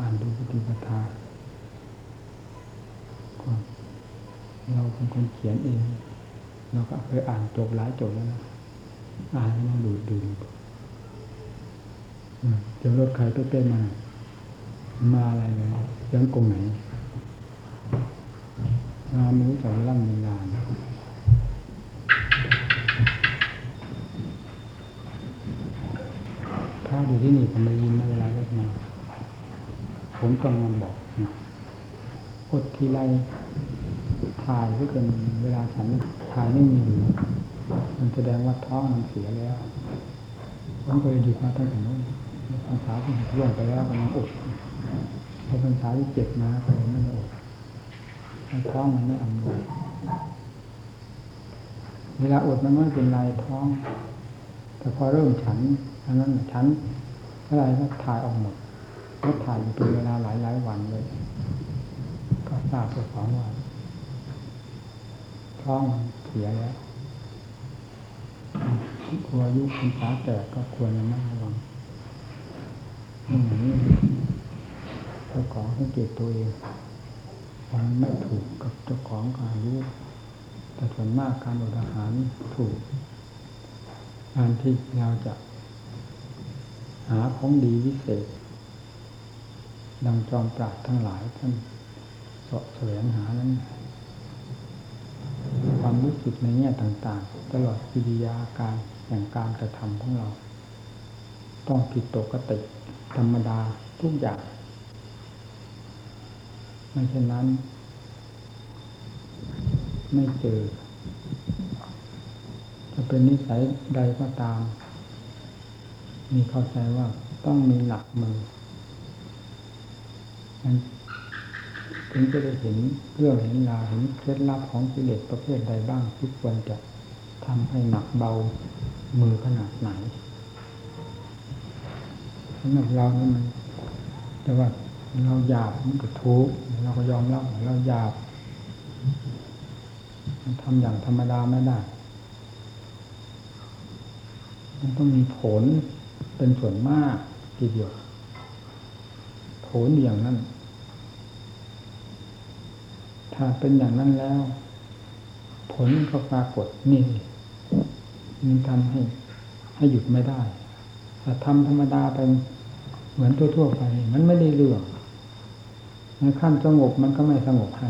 อ่านดูปฏิปทาก็เราเป็นคนเขียนเอง เราก็เคยอ่านจบหลายจบแล้วนะอ่านแล้วดูดูเจอรถใครก็เต้นมา มาอะไรเลยยังกงไหนมาไม่รู้จักร่ำมีงานถ้าอยู่ที่นี่ผมได้ยินมาเวลารถมา ผมต้องบอกนะอดทีไรถ่ายก็เกินเวลาฉันถ่ายไม่มี มันแสดงว่าท้องมันเสียแล้วผมเคยหยุดมาตั้งแต่นู้นพรรษาที่ล่วงไปแล้วกำลังอดพอพรรษาที่เจ็ดมาก็เลยไม่ได้อดท้องมันไม่อำนวยเวลาอดมันไม่เป็นไรท้อง แต่พอเริ่มฉันอันนั้นฉันอะไรก็ถ่ายออกหมด ก็ถ่ายอยู่เป็นเวลาหลายหลายวันเลย ก็ทราบตัวของว่าท้องเสียแล้วกลัวอายุคุณสาแก่ก็ควรจะไม่ระวังอย่นี้เจ้าของสังเกตตัวเองมันไม่ถูกกับเจ้าของอายุแต่ส่วนมากการอดอาหารถูกการที่เราจะหาของดีวิเศษ ดังจอมปราดทั้งหลายท่านเสาะแสวงหานั้น ความรู้สึกในแง่ต่างๆ ตลอดกิริยาการอย่างการกระทำของเรา ต้องผิดปกติธรรมดาทุกอย่างไม่เช่นนั้น ไม่เจอจะเป็นนิสัยใดก็ตาม มีเข้าใจว่าต้องมีหลักมือ มันถึงจะได้เห็นเรื่องเห็นราวเห็นเคล็ดลับของกิเลสประเภทใดบ้างที่ควรจะทำให้หนักเบามือขนาดไหนสำหรับเรานี่มัน แต่ว่าเราหยาบมันก็ทุกเราก็ยอมรับเราหยาบมันทำอย่างธรรมดาไม่ได้ มันต้องมีผลเป็นส่วนมากทีเดียว ผลอย่างนั้น ถ้าเป็นอย่างนั้นแล้ว ผลก็ปรากฏนี่มันทำให้ ให้หยุดไม่ได้แต่ทำธรรมดาไปเหมือนทั่วๆไป มันไม่ได้เรื่องในขั้นสงบมันก็ไม่สงบให้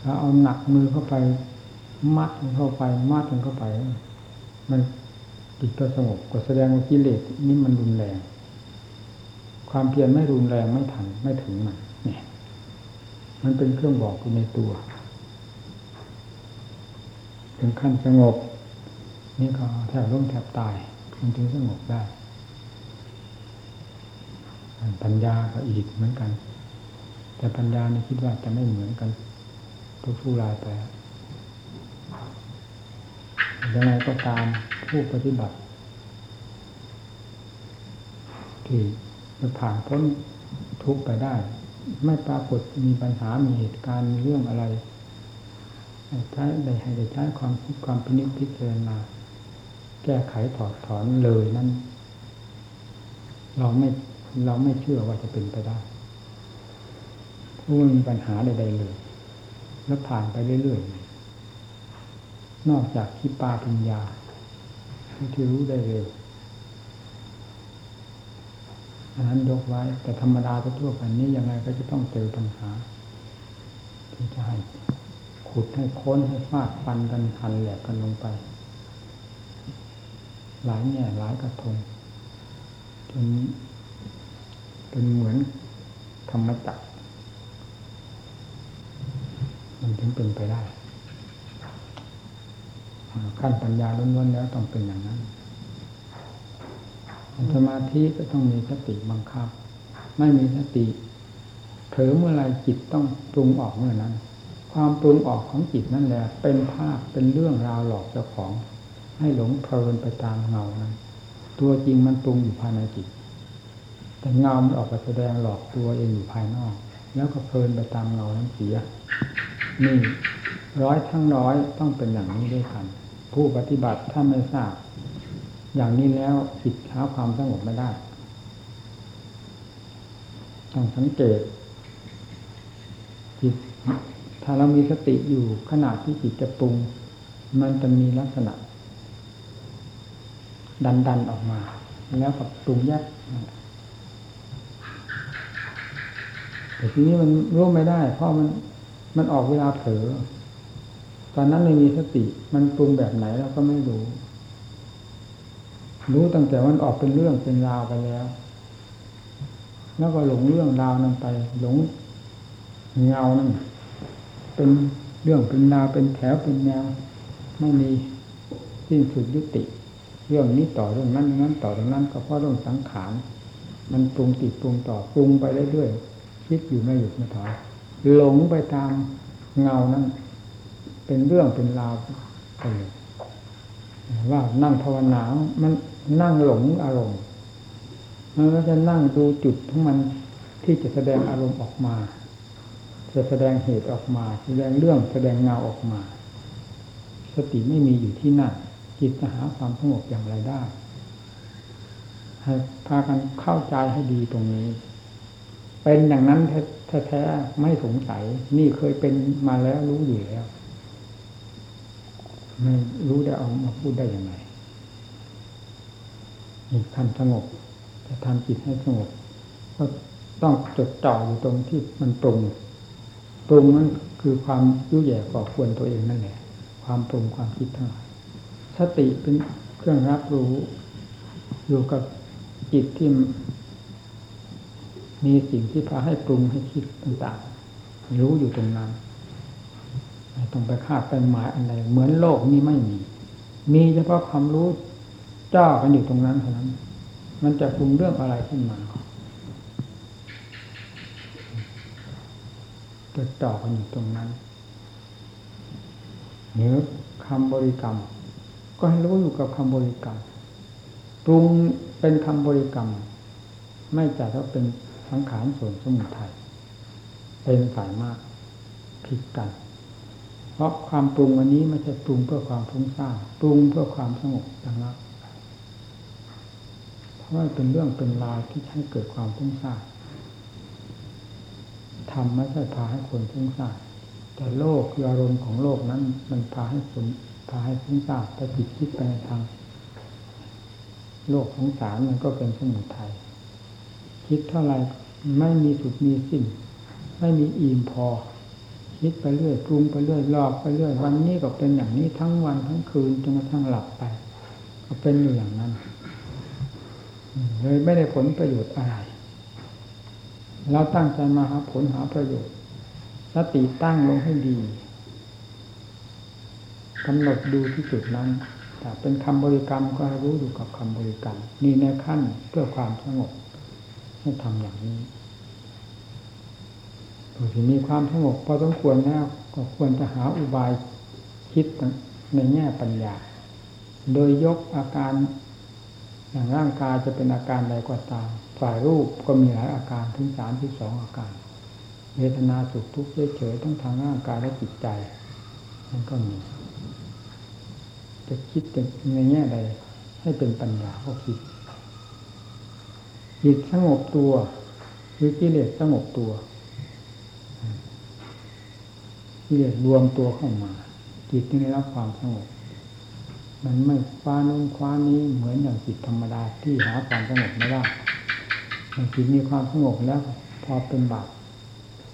ถ้าเอาหนักมือเข้าไป มัดมันเข้าไป มัดมันเข้าไป มัน จิตก็สงบก็แสดงว่ากิเลสนี่มันรุนแรง ความเพียรไม่รุนแรงไม่ทันไม่ถึงมันเนี่ย มันเป็นเครื่องบอกอยู่ในตัว ถึงขั้นสงบ นี่ก็แทบล้มแทบตาย มันถึงสงบได้ปัญญาก็อีกเหมือนกัน แต่ปัญญานี่คิดว่าจะไม่เหมือนกันทุกผู้รายไป ยังไงก็ตามผู้ปฏิบัติ ที่จะผ่านพ้นทุกไปได้ ไม่ปรากฏมีปัญหามีเหตุการณ์มีเรื่องอะไรใช้ได้ให้ได้ใช้ความคิดความพินิจพิจารณาแก้ไขถอดถอนเลยนั้น เราไม่เราไม่เชื่อว่าจะเป็นไปได้ผู้ม่มีปัญหาใดๆเลย แล้วผ่านไปเรื่อยๆ นอกจากคิปาปัญญาที่รู้ได้เร็วอันนั้นยกไว้ แต่ธรรมดาทั่วไปนี้ยังไงก็จะต้องเจอปัญหา ที่จะให้ขุดให้ค้นให้ฟาดฟันกันหันแหลกกันลงไป หลายแง่หลายกระทงจนเป็นเหมือนธรรมจักรมันถึงเป็นไปได้ ขั้นปัญญาล้วนๆแล้วต้องเป็นอย่างนั้นสมาธิก็ต้องมีสติบังคับ ไม่มีสติเผลอเมื่อไรจิตต้องปรุงออกเมื่อนั้น ความปรุงออกของจิตนั่นแหละ เป็นภาพเป็นเรื่องราวหลอกเจ้าของ ให้หลงเพลินไปตามเงานั้น ตัวจริงมันปรุงอยู่ภายในจิต แต่เงามันออกไปแสดงหลอกตัวเองอยู่ภายนอก แล้วก็เพลินไปตามเงานั้นเสียนี่ร้อยทั้งร้อยต้องเป็นอย่างนี้ด้วยกัน ผู้ปฏิบัติถ้าไม่ทราบ อย่างนี้แล้วจิตหาความสงบไม่ได้ ต้องสังเกตจิตถ้าเรามีสติอยู่ขณะที่จิตจะปรุง มันจะมีลักษณะ ดันดันออกมา แล้วกับปรุงแยกแต่ทีนี้มันรู้ไม่ได้ เพราะมันมันออกเวลาเผลอ ตอนนั้นไม่มีสติ มันปรุงแบบไหนเราก็ไม่รู้ รู้ตั้งแต่มันออกเป็นเรื่องเป็นราวไปแล้ว แล้วก็หลงเรื่องราวนั้นไป หลงเงานั่นเป็นเรื่องเป็นราวเป็นแถวเป็นแนวไม่มีสิ้นสุดยุติ เรื่องนี้ต่อเรื่องนั้นนั้นต่อเรื่องนั้นก็เพราะเรื่องสังขารมันปรุงติดปรุงต่อปรุงไปเรื่อยๆคิดอยู่ไม่หยุดไม่ถอยหลงไปตามเงานั้น เป็นเรื่องเป็นราวไปเลยว่านั่งภาวนา มันนั่งหลงอารมณ์มันก็จะนั่งดูจุดของมันที่จะแสดงอารมณ์ออกมา จะแสดงเหตุออกมา แสดงเรื่องแสดงเงาออกมา สติไม่มีอยู่ที่นั่นจิตจะหาความสงบอย่างไรได้ให้พากันเข้าใจให้ดีตรงนี้ เป็นอย่างนั้นแท้ๆไม่สงสัย นี่เคยเป็นมาแล้วรู้อยู่แล้ว ไม่รู้ได้เอามาพูดได้ยังไงนี่ทำสงบจะทำจิตให้สงบก็ต้องจดจ่ออยู่ตรงที่มันปรุงปรุงนั้นคือความยุ่ยแย่ก่อควรตัวเองนั่นแหละความปรุงความคิดทั้งหลายสติเป็นเครื่องรับรู้อยู่กับจิตที่มีสิ่งที่พาให้ปรุงให้คิดต่างๆ รู้อยู่ตรงนั้น ต้องไปคาดไปหมายอะไร เหมือนโลกนี้ไม่มี มีเฉพาะความรู้เจ้ากันอยู่ตรงนั้นเท่านั้น มันจะปรุงเรื่องอะไรขึ้นมาจะจ่อกันอยู่ตรงนั้นหรือคำบริกรรม ก็ให้รู้อยู่กับคำบริกรรมปรุงเป็นคำบริกรรม ไม่จัดว่าเป็นสังขารส่วนสมุทัยเป็นสายมากผิดกัน เพราะความปรุงอันนี้ไม่ใช่ปรุงเพื่อความฟุ้งซ่านปรุงเพื่อความสงบดังนั้นเพราะว่าเป็นเรื่องเป็นราวที่ให้เกิดความฟุ้งซ่านทำไม่ใช่พาให้คนฟุ้งซ่านแต่โลกอารมณ์ของโลกนั้น มันพาให้คนพาให้ฟุ้งซ่านแต่จิตคิดไปในทางโลกของสารมันก็เป็นสมุทัยคิดเท่าไรไม่มีสุดมีสิ้น ไม่มีอิ่มพอ คิดไปเรื่อยปรุงไปเรื่อยหลอกไปเรื่อยวันนี้ก็เป็นอย่างนี้ทั้งวันทั้งคืนจนกระทั่งหลับไป ก็เป็นอยู่อย่างนั้นเลยไม่ได้ผลประโยชน์อะไรเราตั้งใจมาหาผลหาประโยชน์สติตั้งลงให้ดีกำหนดดูที่จุดนั้นแต่เป็นคำบริกรรมก็รู้อยู่กับคำบริกรรมนี่ในขั้นเพื่อความสงบให้ทำอย่างนี้ ที่มีความสงบพอสมควรแล้วก็ควรจะหาอุบายคิดในแง่ปัญญา โดยยกอาการอย่างร่างกายจะเป็นอาการใดก็ตาม ฝ่ายรูปก็มีหลายอาการถึงสามที่สองอาการ เวทนาสุขทุกข์เฉยๆทั้งทางร่างกายและจิตใจนั่นก็มี จะคิดในแง่ใด ให้เป็นปัญญาก็คิดจิตสงบตัวหรือกิเลสสงบตัว ที่รวมตัวเข้ามา จิตที่ได้รับความสงบมันไม่คว้านู้นคว้านี้เหมือนอย่างจิตธรรมดาที่หาความสงบไม่ได้จิตมีความสงบแล้ว พอเป็นบาต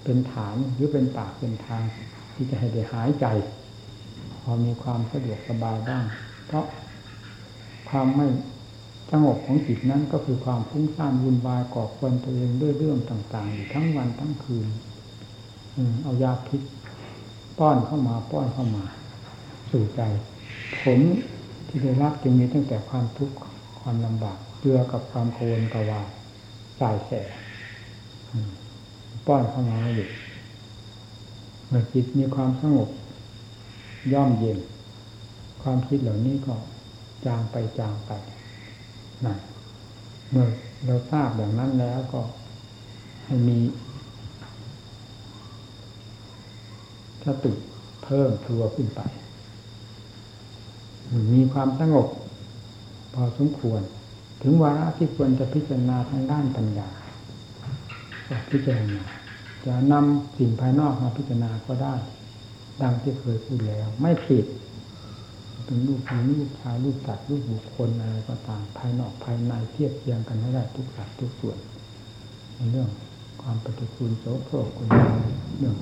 เป็นฐานหรือเป็นปากเป็นทาง ที่จะให้ได้หายใจ พอมีความสะดวกสบายบ้าง เพราะความไม่สงบของจิตนั้นก็คือความฟุ้งซ่านวุ่นวายก่อควรตัวเองด้วยเรื่องต่างๆอยู่ทั้งวันทั้งคืนเอายาพิษ ป้อนเข้ามาป้อนเข้ามา สู่ใจ ผลที่ได้รับจึงมีตั้งแต่ความทุกข์ความลำบากเจือกับความโกนกวาสายแสป้อนเข้ามาอยู่เมื่อจิตมีความสงบ ย่อมเย็น ความคิดเหล่านี้ก็จางไปจางไปนะเมื่อเราทราบอย่างนั้นแล้วก็ให้มี สติเพิ่มทัวขึ้นไป มีความสงบ พอสมควร ถึงวาระที่ควรจะพิจารณาทางด้านปัญญาก็พิจารณาจะนำสิ่งภายนอกมาพิจารณาก็ได้ ดังที่เคยพูดแล้ว ไม่ผิด เป็นรูปหญิงรูปชายรูปสัตว์รูปบุคคลอะไรก็ตามภายนอกภายในเทียบเทียงกันให้ได้ทุกสัดทุกส่วนในเรื่องความปฏิคูลโสโครกคุณเรื่อง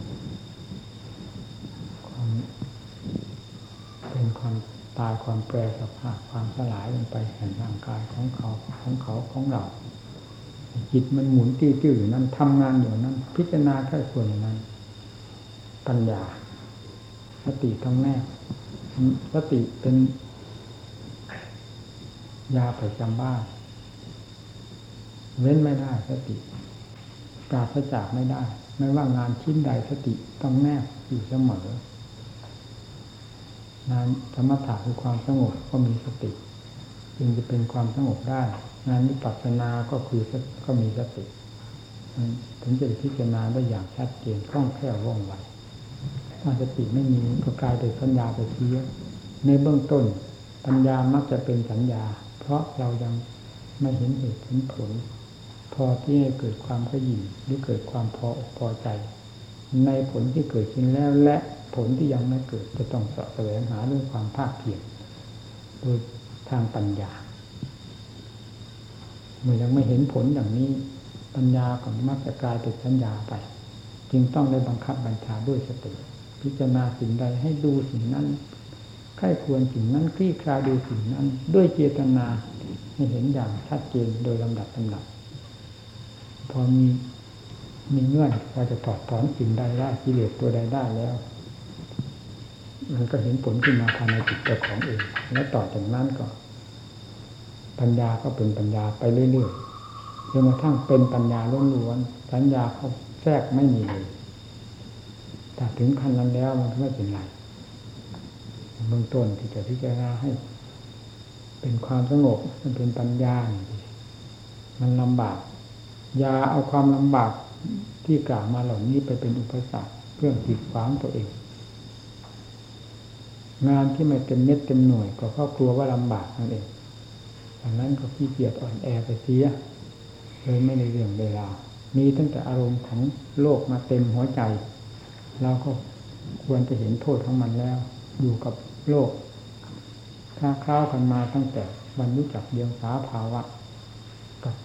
ความเป็น ความตายความแปรสภาพความสลายลงไปแห่งร่างกายของเขาของเขาของเรา จิตมันหมุนติ้วๆอยู่นั้นทำงานอยู่นั้น พิจารณาแค่ส่วนนั้น ปัญญา สติต้องแน่สติเป็นยาประจำบ้านเว้นไม่ได้สติปราศจากไม่ได้ ไม่ว่างานชิ้นใดสติต้องแนบอยู่เสมอ งานธรรมถะคือความสงบก็มีสติ จึงจะเป็นความสงบได้ งานนิพพานาก็คือก็มีสติถึงจะพิจารณาได้อย่างชัดเจนคล่องแคล่วว่องไวถ้าสติไม่มีก็กลายเป็นสัญญาไปเสียในเบื้องต้นปัญญามักจะเป็นสัญญา เพราะเรายังไม่เห็นเหตุเห็นผล พอที่ให้เกิดความขยินหรือเกิดความพอพอใจ ในผลที่เกิดขึ้นแล้วและ ผลที่ยังไม่เกิดจะต้องสะแสวงหาด้วยความภาคเพียรโดยทางปัญญา เมื่อยังไม่เห็นผลอย่างนี้ ปัญญาก็มักจะกลายเป็นสัญญาไป จึงต้องได้บังคับบัญชาด้วยสติ พิจารณาสิ่งใดให้ดูสิ่งนั้นใครควรสิ่งนั้นคลี่คลายดูสิ่งนั้น ด้วยเจตนาให้เห็นอย่างชัดเจนโดยลำดับลำดับพอมีมีเงื่อนเราจะถอดถอนสิ่งใดได้กิเลสตัวใดได้แล้ว มันก็เห็นผลขึ้นมาภายในจิตใจของเอง และต่อจากนั้นก็ ปัญญาก็เป็นปัญญาไปเรื่อยๆจนกระทั่งเป็นปัญญาล้วนๆสัญญาเขาแทรกไม่มีเลยแต่ถึงขั้นนั้นแล้วมันก็ไม่เป็นไรเบื้องต้นที่จะพิจารณาให้ เป็นความสงบมันเป็นปัญญา มันลำบากอย่าเอาความลำบากที่กล่าวมาเหล่านี้ไปเป็นอุปสรรคเพื่อจิดขวางตัวเอง งานที่ไม่เต็มเม็ดเต็มหน่วย ก็เพราะกลัวว่าลำบากนั่นเองดังนั้นก็ขี้เกียจอ่อนแอไปเสียเลยไม่ในเรื่องเวลา มีตั้งแต่อารมณ์ของโลกมาเต็มหัวใจ เราก็ควรจะเห็นโทษของมันแล้ว อยู่กับโลกค้าคล้าวกันมาตั้งแต่วันรู้จักเดียงสาภาวะ กับ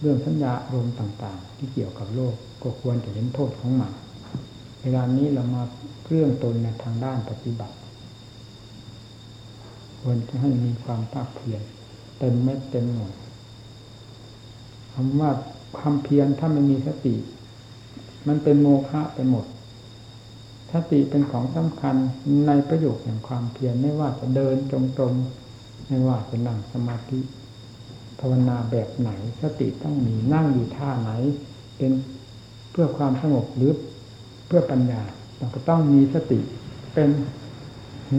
เรื่องสัญญาอารมณ์ต่างๆ ที่เกี่ยวกับโลกก็ควรจะเห็นโทษของมัน เวลานี้เรามาเครื่องตนในทางด้านปฏิบัติ ควรจะให้มีความภาคเพียรเต็มเม็ดเต็มหน่วยคำว่าความเพียรถ้าไมันมีสติ มันเป็นโมฆะไปหมดสติเป็นของสำคัญในประโยชน์แห่งความเพียรไม่ว่าจะเดินจงกรมไม่ว่าจะนั่งสมาธิภาวนาแบบไหน สติต้องมีนั่งอยู่ท่าไหน เป็นเพื่อความสงบหรือเพื่อปัญญาเราก็ต้องมีสติเป็น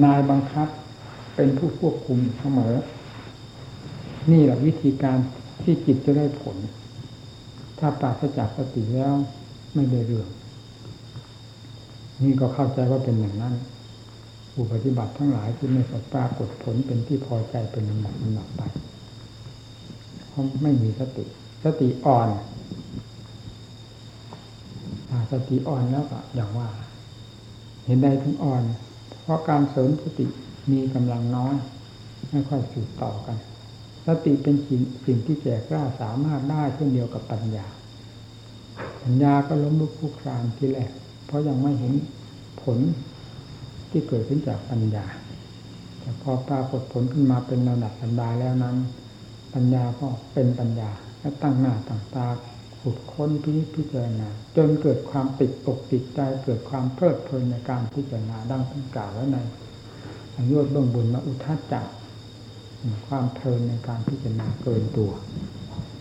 นายบังคับ เป็นผู้ควบคุมเสมอ นี่แหละวิธีการที่จิตจะได้ผล ถ้าปราศจากสติแล้วไม่ได้เรื่องนี่ก็เข้าใจว่าเป็นอย่างนั้นผู้ปฏิบัติทั้งหลายที่ไม่สปรากฏผลเป็นที่พอใจเป็นลำดับลำดับไปเพราะไม่มีสติ สติอ่อนสติอ่อนแล้วก็อย่างว่า เห็นได้ถึงอ่อน เพราะการเสริมสติ มีกำลังน้อย ไม่ค่อยสืบต่อกันสติเป็นสิ่งสิ่งที่แก่กล้าสามารถได้เช่นเดียวกับปัญญา ปัญญาก็ล้มลุกคลุกคลานทีแรกเพราะยังไม่เห็นผลที่เกิดขึ้นจากปัญญา แต่พอปรากฏผลขึ้นมาเป็นระดับปัญญาแล้วนั้น ปัญญาก็เป็นปัญญาและตั้งหน้าตั้งตาขุดค้นพิพิจารณาจนเกิดความติดอกติดใจเกิดความเพลิดเพลินในการพิจารณาดังที่กล่าวไว้ใน สังโยชน์เบื้องบนมาอุทาจักความเพลินในการพิจารณาเกินตัว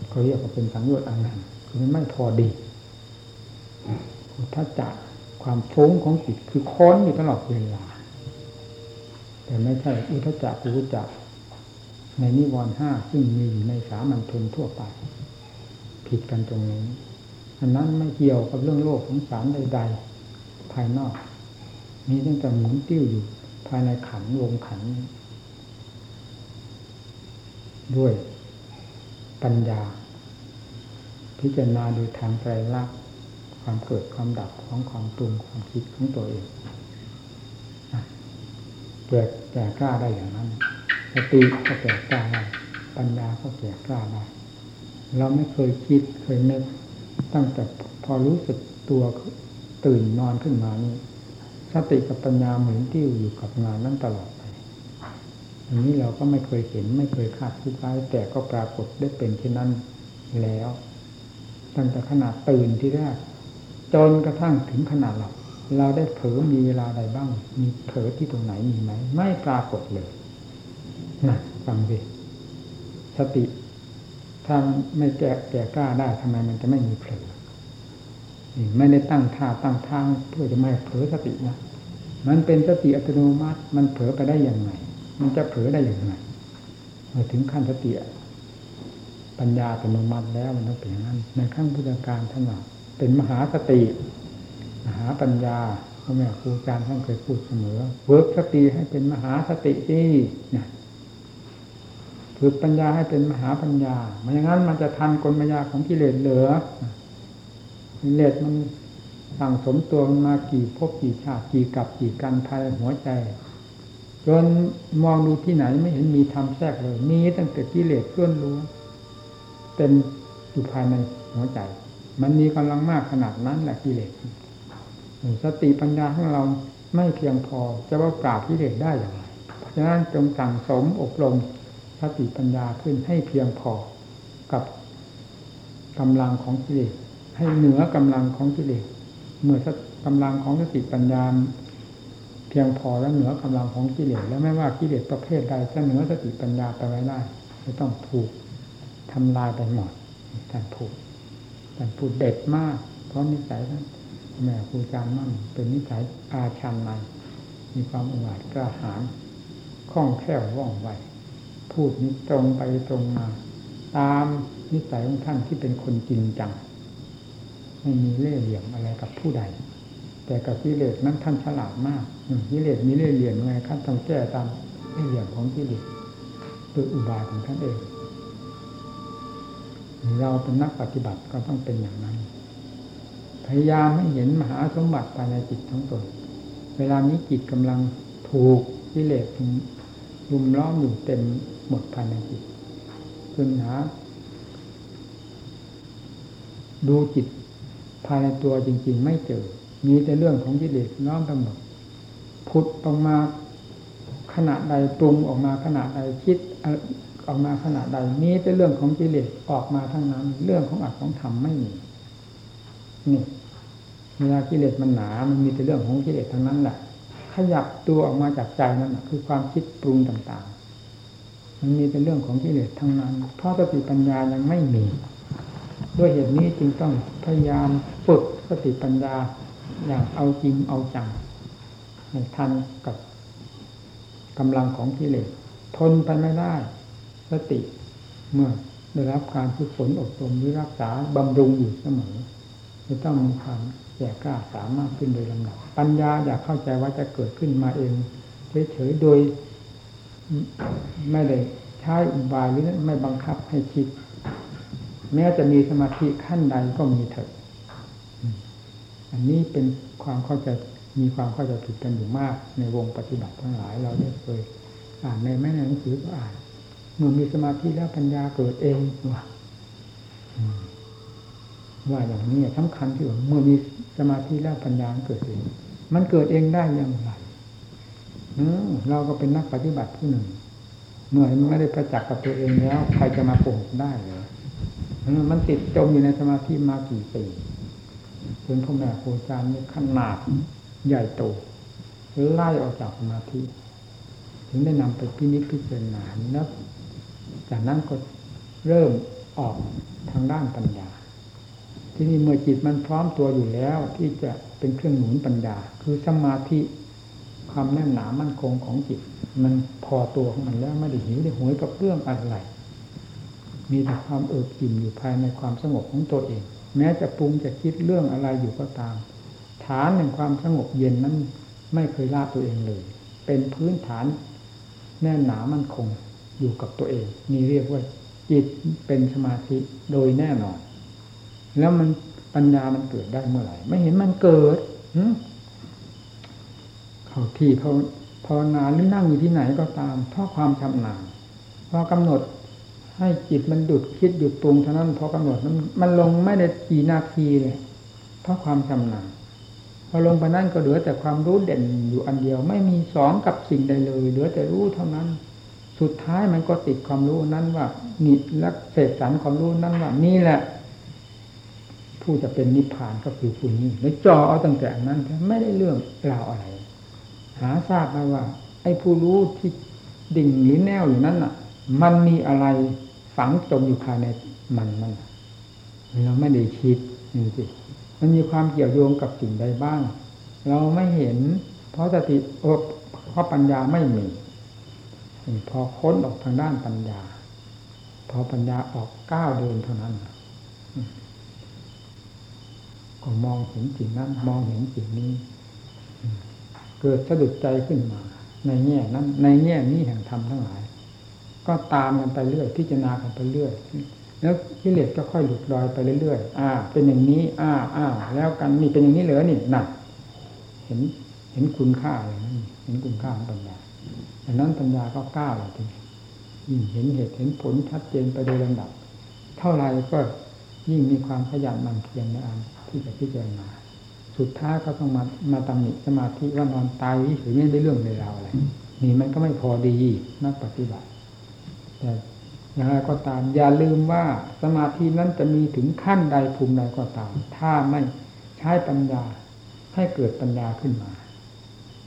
เขาเรียกว่าเป็นสังโยชน์อันนั้นคือไม่พอดีอุทาจักความฟุ้งของจิตคือค้นอยู่ตลอดเวลา แต่ไม่ใช่อุทจักกุจักในนิวรณ์ห้าซึ่งมีอยู่ในสามัญชนทั่วไป ผิดกันตรงนี้อันนั้นไม่เกี่ยวกับเรื่องโลกของสารใด ๆ ภายนอก มีตั้งแต่หมุนติ้วอยู่ ภายในขันวงขัน ด้วยปัญญา พิจารณาดูทางไตรลักษณ์ความเกิดความดับของความปรุงความคิดของตัวเองเกิดแก่กล้าได้อย่างนั้นสติก็แก่กล้าได้ปัญญาก็แก่กล้าได้เราไม่เคยคิดเคยนึกตั้งแต่พอรู้สึกตัวตื่นนอนขึ้นมานี่ ติกับปัญญาเหมือนที่อยู่กับงานนั้นตลอดไปอันนี้เราก็ไม่เคยเห็นไม่เคยคาดคิดไว้แต่ก็ปรากฏได้เป็นเช่นนั้นแล้วตั้งแต่ขนาดตื่นที่แรกจนกระทั่งถึงขนาดหลับเราได้เผลอมีเวลาใดบ้าง มีเผลอที่ตรงไหนมีไหม ไม่ปรากฏเลยนะฟังดิสติถ้าไม่แก่แก่กล้าได้ทำไมมันจะไม่มีเผลอไม่ได้ตั้งท่าตั้งทางเพื่อจะไม่เผลอสตินะ มันเป็นสติอัตโนมัติ มันเผลอไปได้อย่างไรมันจะเผลอได้อย่างไรเมื่อถึงขั้นสติปัญญาอัตโนมัติแล้วมันต้องเป็นอย่างนั้น ในครั้งพุทธกาลท่านว่าเป็นมหาสติ มหาปัญญาพ่อแม่ครูอาจารย์ท่านเคยพูดเสมอเวิร์กสติให้เป็นมหาสติที่นะฝึกปัญญาให้เป็นมหาปัญญาไม่อย่างนั้นมันจะทันกลมายาของกิเลสเหลือกิเลสมัน สั่งสมตัวมากี่พบกี่ชาติกี่กับกี่กันภายในหัวใจ จนมองดูที่ไหนไม่เห็นมีทำแทรกเลย มีตั้งแต่กิเลสเคลื่อนรู้เป็นอยู่ภายในหัวใจ มันมีกำลังมากขนาดนั้นแหละกิเลสสติปัญญาของเราไม่เพียงพอจะว่าปราบกิเลสได้อย่างไรเพราะฉะนั้นจงสั่งสมอบรมสติปัญญาขึ้นให้เพียงพอกับกำลังของกิเลสให้เหนือกำลังของกิเลส เมื่อกำลังของสติปัญญาเพียงพอและเหนือกำลังของกิเลสแล้วไม่ว่ากิเลสประเภทใดจะเหนือสติปัญญาไปไว้ได้จะต้องถูกทำลายไปหมดท่านพูดท่านพูดเด็ดมาก เพราะนิสัยนั้นแม่ครูจารย์มั่นเป็นนิสัยอาชันในมีความอุบาทกระหายคล่องแคล่วว่องไวพูดนี้ตรงไปตรงมา ตามนิสัยของท่านที่เป็นคนจริงจัง ไม่มีเล่ห์เหลี่ยมอะไรกับผู้ใด แต่กับกิเลสนั้นท่านฉลาดมากกิเลสมีเล่ห์เหลี่ยมไงท่านต้องแก้ตามเล่ห์เหลี่ยมของกิเลสโดยอุบายของท่านเอง เราเป็นนักปฏิบัติก็ต้องเป็นอย่างนั้น พยายามให้เห็นมหาสมบัติภายในจิตทั้งตนเวลานี้จิตกำลังถูกกิเลสลุมล้อมอยู่เต็มหมดภายในจิตจนหาดูจิต ภายในตัวจริง ๆ ไม่เจอ มีแต่เรื่องของกิเลสล้อมทั้งหมดพุทออกมาขณะใดปรุงออกมาขณะใดคิดออกมาขณะใดมีแต่เรื่องของกิเลสออกมาทั้งนั้น เรื่องของอัตของธรรมไม่มีนี่เวลากิเลสมันหนา มันมีแต่เรื่องของกิเลสทั้งนั้นแหละขยับตัวออกมาจากใจนั่นคือความคิดปรุงต่าง ๆ มันมีแต่เรื่องของกิเลสทั้งนั้นเพราะสติปัญญายังไม่มี ด้วยเหตุนี้จึงต้องพยายามฝึกสติปัญญาอย่างเอาจริงเอาจังให้ทันกับกำลังของกิเลสทนไปไม่ได้ สติเมื่อได้รับการฝึกฝนอบรมหรือรักษาบำรุงอยู่เสมอจะต้องมีความแก่กล้าสามารถขึ้นโดยลำดับปัญญาอยากเข้าใจว่าจะเกิดขึ้นมาเองเฉยๆโดย ไม่ได้ใช้อุบายหรือไม่บังคับให้คิด แม้จะมีสมาธิขั้นใดก็มีเถิดอันนี้เป็นความเข้าใจมีความเข้าใจผิดกันอยู่มาก ในวงปฏิบัติทั้งหลายเราได้เคยอ่านในแม่ในหนังสือก็อ่านเมื่อมีสมาธิแล้วปัญญาเกิดเองว่าว่าอย่างนี้สำคัญที่ว่าเมื่อมีสมาธิแล้วปัญญาเกิดเอง มันเกิดเองได้อย่างไรเราก็เป็นนักปฏิบัติผู้หนึ่งเมื่อมันไม่ได้ประจักษ์กับตัวเองแล้ว ใครจะมาโกงได้เลย มันติดจมอยู่ในสมาธิมากี่ปีจนพ่อแม่ครูอาจารย์นี่ขนาดใหญ่โตไล่ออกจากสมาธิถึงได้นำไปพินิจพิจารณาแล้วจากนั้นก็เริ่มออกทางด้านปัญญา ที่นี่เมื่อจิตมันพร้อมตัวอยู่แล้ว ที่จะเป็นเครื่องหนุนปัญญา คือสมาธิความแน่นหนามั่นคงของจิต มันพอตัวของมันแล้วไม่ได้หิวได้หวยกับเรื่องอะไร มีแต่ความเอิบอิ่มอยู่ภายในความสงบของตัวเอง แม้จะปรุงจะคิดเรื่องอะไรอยู่ก็ตาม ฐานแห่งความสงบเย็นนั้นไม่เคยละตัวเองเลย เป็นพื้นฐานแน่นหนามั่นคงอยู่กับตัวเองนี่เรียกว่าจิตเป็นสมาธิโดยแน่นอน แล้วมันปัญญามันเกิดได้เมื่อไหร่ ไม่เห็นมันเกิดเขาที่ภาวนาหรือนั่งอยู่ที่ไหนก็ตาม เพราะความชำนาญพอกำหนด ให้จิตมันดุดคิดหยุดปรุงเท่านั้นพอกำหนดมันมันลงไม่ได้กี่นาทีเลยเพราะความชำนาญพอลงไปนั่นก็เหลือแต่ความรู้เด่นอยู่อันเดียว ไม่มีสองกับสิ่งใดเลย เหลือแต่รู้เท่านั้น สุดท้ายมันก็ติดความรู้นั้นว่านิดและเศษสารความรู้นั้นว่านี่แหละ ผู้จะเป็นนิพพานก็คือผู้นี้แล้วจ่อเอาตั้งแต่นั้นไม่ได้เรื่องราวอะไร หาทราบมว่า ไอ้ผู้รู้ที่ดิ่งหรือแนวอยู่นั้นอะ มันมีอะไร ฝังจมอยู่ภายในมันมันเราไม่ได้คิดนี่สิมันมีความเกี่ยวโยงกับสิ่งใดบ้าง เราไม่เห็น เพราะสติเพราะปัญญาไม่มีพอค้นออกทางด้านปัญญา พอปัญญาออกก้าวเดินเท่านั้นก็มองเห็นสิ่งนั้น มองเห็นสิ่งนี้ เกิดสะดุดใจขึ้นมา ในแง่นั้น ในแง่นี้แห่งธรรมทั้งหลาย ก็ตามกันไปเรื่อยพิจารณากันไปเรื่อยแล้วกิเลสก็ค่อยหลุดลอยไปเรื่อยๆอ่า เป็นอย่างนี้อ่าอ้าแล้วกันนี่เป็นอย่างนี้เหลือนี่หนักเห็นเห็นคุณค่าอะไรนั้นเห็นคุณค่าของปัญญาดังนั้นปัญญาก็ก้าวเลยทียิ่งเห็นเหตุเห็นผลชัดเจนไปโดยลำดับ เท่าไรก็ยิ่งมีความขยันหมั่นเพียรในอันที่จะพิจารณาสุดท้ายก็ต้องมามาตำหนิสมาธิว่านอนตายวิสือไม่ได้เรื่องในราวอะไรนี่มันก็ไม่พอดีนักปฏิบัติ อย่างไรก็ตาม อย่าลืมว่าสมาธินั้นจะมีถึงขั้นใดภูมิใดก็ตาม ถ้าไม่ใช้ปัญญาให้เกิดปัญญาขึ้นมา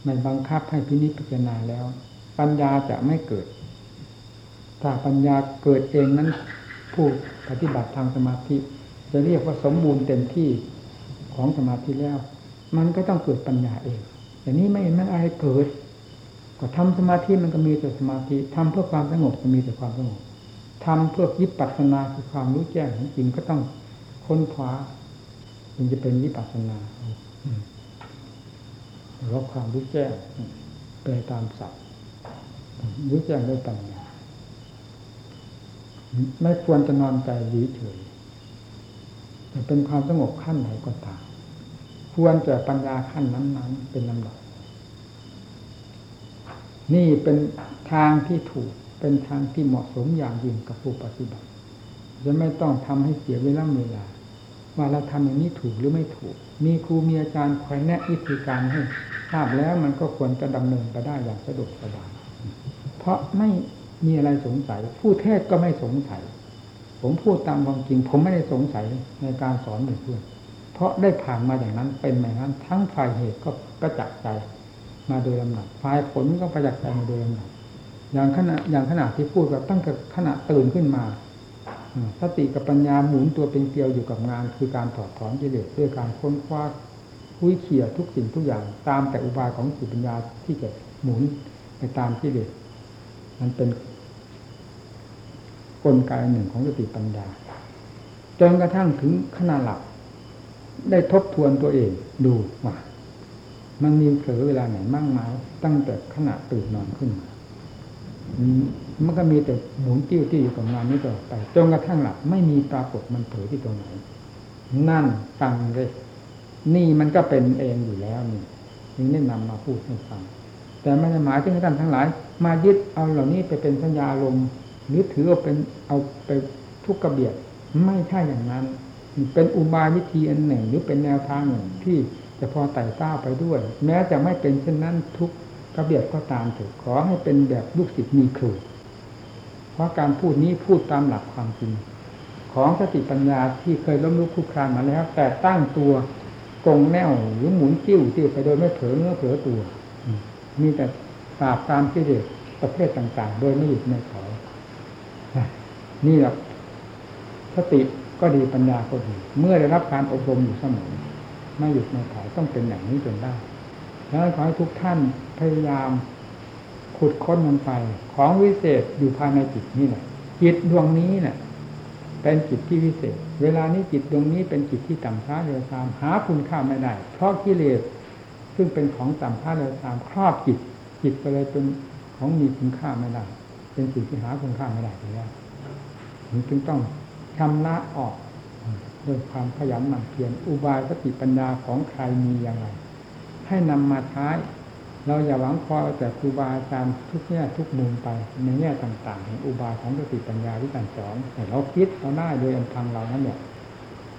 ไม่บังคับให้พินิจพิจารณาแล้ว ปัญญาจะไม่เกิด ถ้าปัญญาเกิดเองนั้นผู้ปฏิบัติทางสมาธิ จะเรียกว่าสมบูรณ์เต็มที่ของสมาธิแล้ว มันก็ต้องเกิดปัญญาเองแต่นี้ไม่ไม่อะไรเกิด ก็ทำสมาธิมันก็มีแต่สมาธิทำเพื่อความสงบก็มีแต่ความสงบทำเพื่อวิปัสสนาคือความรู้แจ้งของจริงก็ต้องค้นคว้าจึงจะเป็นวิปัสสนาหรือความรู้แจ้งไปตามศัพท์รู้แจ้งด้วยปัญญาไม่ควรจะนอนใจเฉยแต่เป็นความสงบขั้นไหนก็ตามควรจะปัญญาขั้นนั้นๆเป็นลำดับ นี่เป็นทางที่ถูกเป็นทางที่เหมาะสมอย่างยิ่งกับผู้ปฏิบัติ จะไม่ต้องทำให้เสียเวลาเวลา ว่าเราทำอย่างนี้ถูกหรือไม่ถูก มีครูมีอาจารย์คอยแนะวิธีการให้ทราบแล้วมันก็ควรจะดำเนินไปได้อย่างสะดวกสบายเพราะไม่มีอะไรสงสัย ผู้เทศก็ไม่สงสัย ผมพูดตามความจริง ผมไม่ได้สงสัยในการสอนเพื่อนเพราะได้ผ่านมาอย่างนั้นเป็นแบบนั้น ทั้งฝ่ายเหตุก็ประจักใจ มาโดยลำดับฝ่ายผลก็ประจักษ์ใจมาโดยลำดับอย่างขณะอย่างขณะที่พูดแบบตั้งแต่ขณะตื่นขึ้นมาสติกับปัญญาหมุนตัวเป็นเกลียวอยู่กับงาน คือการถอดถอนกิเลสด้วยการค้นคว้าคุยเขี่ยทุกสิ่งทุกอย่าง ตามแต่อุบายของจิปัญญาที่จะหมุนไปตามกิเลสมันเป็นกลไกหนึ่งของสติปัญญาจนกระทั่งถึงขณะหลับได้ทบทวนตัวเองดูว่า มันมีเผลอเวลาไหนมั่งไหมตั้งแต่ขณะตื่นนอนขึ้นมามันก็มีแต่หมุนติ้วที่อยู่กับงานนี้ต่อไปจนกระทั่งหลับไม่มีปรากฏมันเผยที่ตรงไหน นั่นฟังเลยนี่มันก็เป็นเองอยู่แล้วนี่นี่แนะนำมาพูดให้ฟัง แต่ไม่ได้หมายถึงท่านทั้งหลาย มายึดเอาเหล่านี้ไปเป็นสัญญาลมหรือถือเอาเป็นเอาไปทุกกระเบียดไม่ใช่อย่างนั้น เป็นอุบายวิธีอันหนึ่งหรือเป็นแนวทางหนึ่งที่ จะพอไต่เต้าไปด้วย แม้จะไม่เป็นเช่นนั้นทุกระเบียบก็ตามเถิดขอให้เป็นแบบลูกศิษย์มีครู เพราะการพูดนี้พูดตามหลักความจริง ของสติปัญญาที่เคยล้มลุกคุกคานมาแล้ว แต่ตั้งตัวกงแนวหรือหมุนกิ้วติ้วไปโดยไม่เผลอเนื้อเผลอตัว มีแต่ปราบตามที่เด็กประเภทต่างๆ โดยไม่หยุดไม่ถอยนี่แหละสติก็ดีปัญญาก็ดี เมื่อได้รับการอบรมอยู่เสมอ ไม่หยุดไม่ถอยต้องเป็นอย่างนี้จนได้ แล้วขอให้ทุกท่านพยายามขุดค้นมันไป ของวิเศษอยู่ภายในจิตนี่แหละจิตดวงนี้เนะ่ยเป็นจิตที่วิเศษ เวลานี้จิตดวงนี้เป็นจิตที่ต่ำช้าเร็วตามหาคุณค่าไม่ได้ เพราะกิเลสซึ่งเป็นของต่ำช้าเร็วตามครอบจิต จิตก็เลยเป็นของมีคุณค่าไม่ได้ เป็นสิ่งที่หาคุณค่าไม่ได้แล้วมันจึงต้องชำระออก ด้วยความขยันหมั่นเพียรอุบายสติปัญญาของใครมีอย่างไร ให้นำมาใช้ เราอย่าหวังพอแต่ครูบาอาจารย์ทุกแง่ทุกมุมไปในแง่ต่างๆของอุบายของสติปัญญาที่ท่านสอนแต่เราคิดเราได้โดยอันทางเรานั้นเนี่ย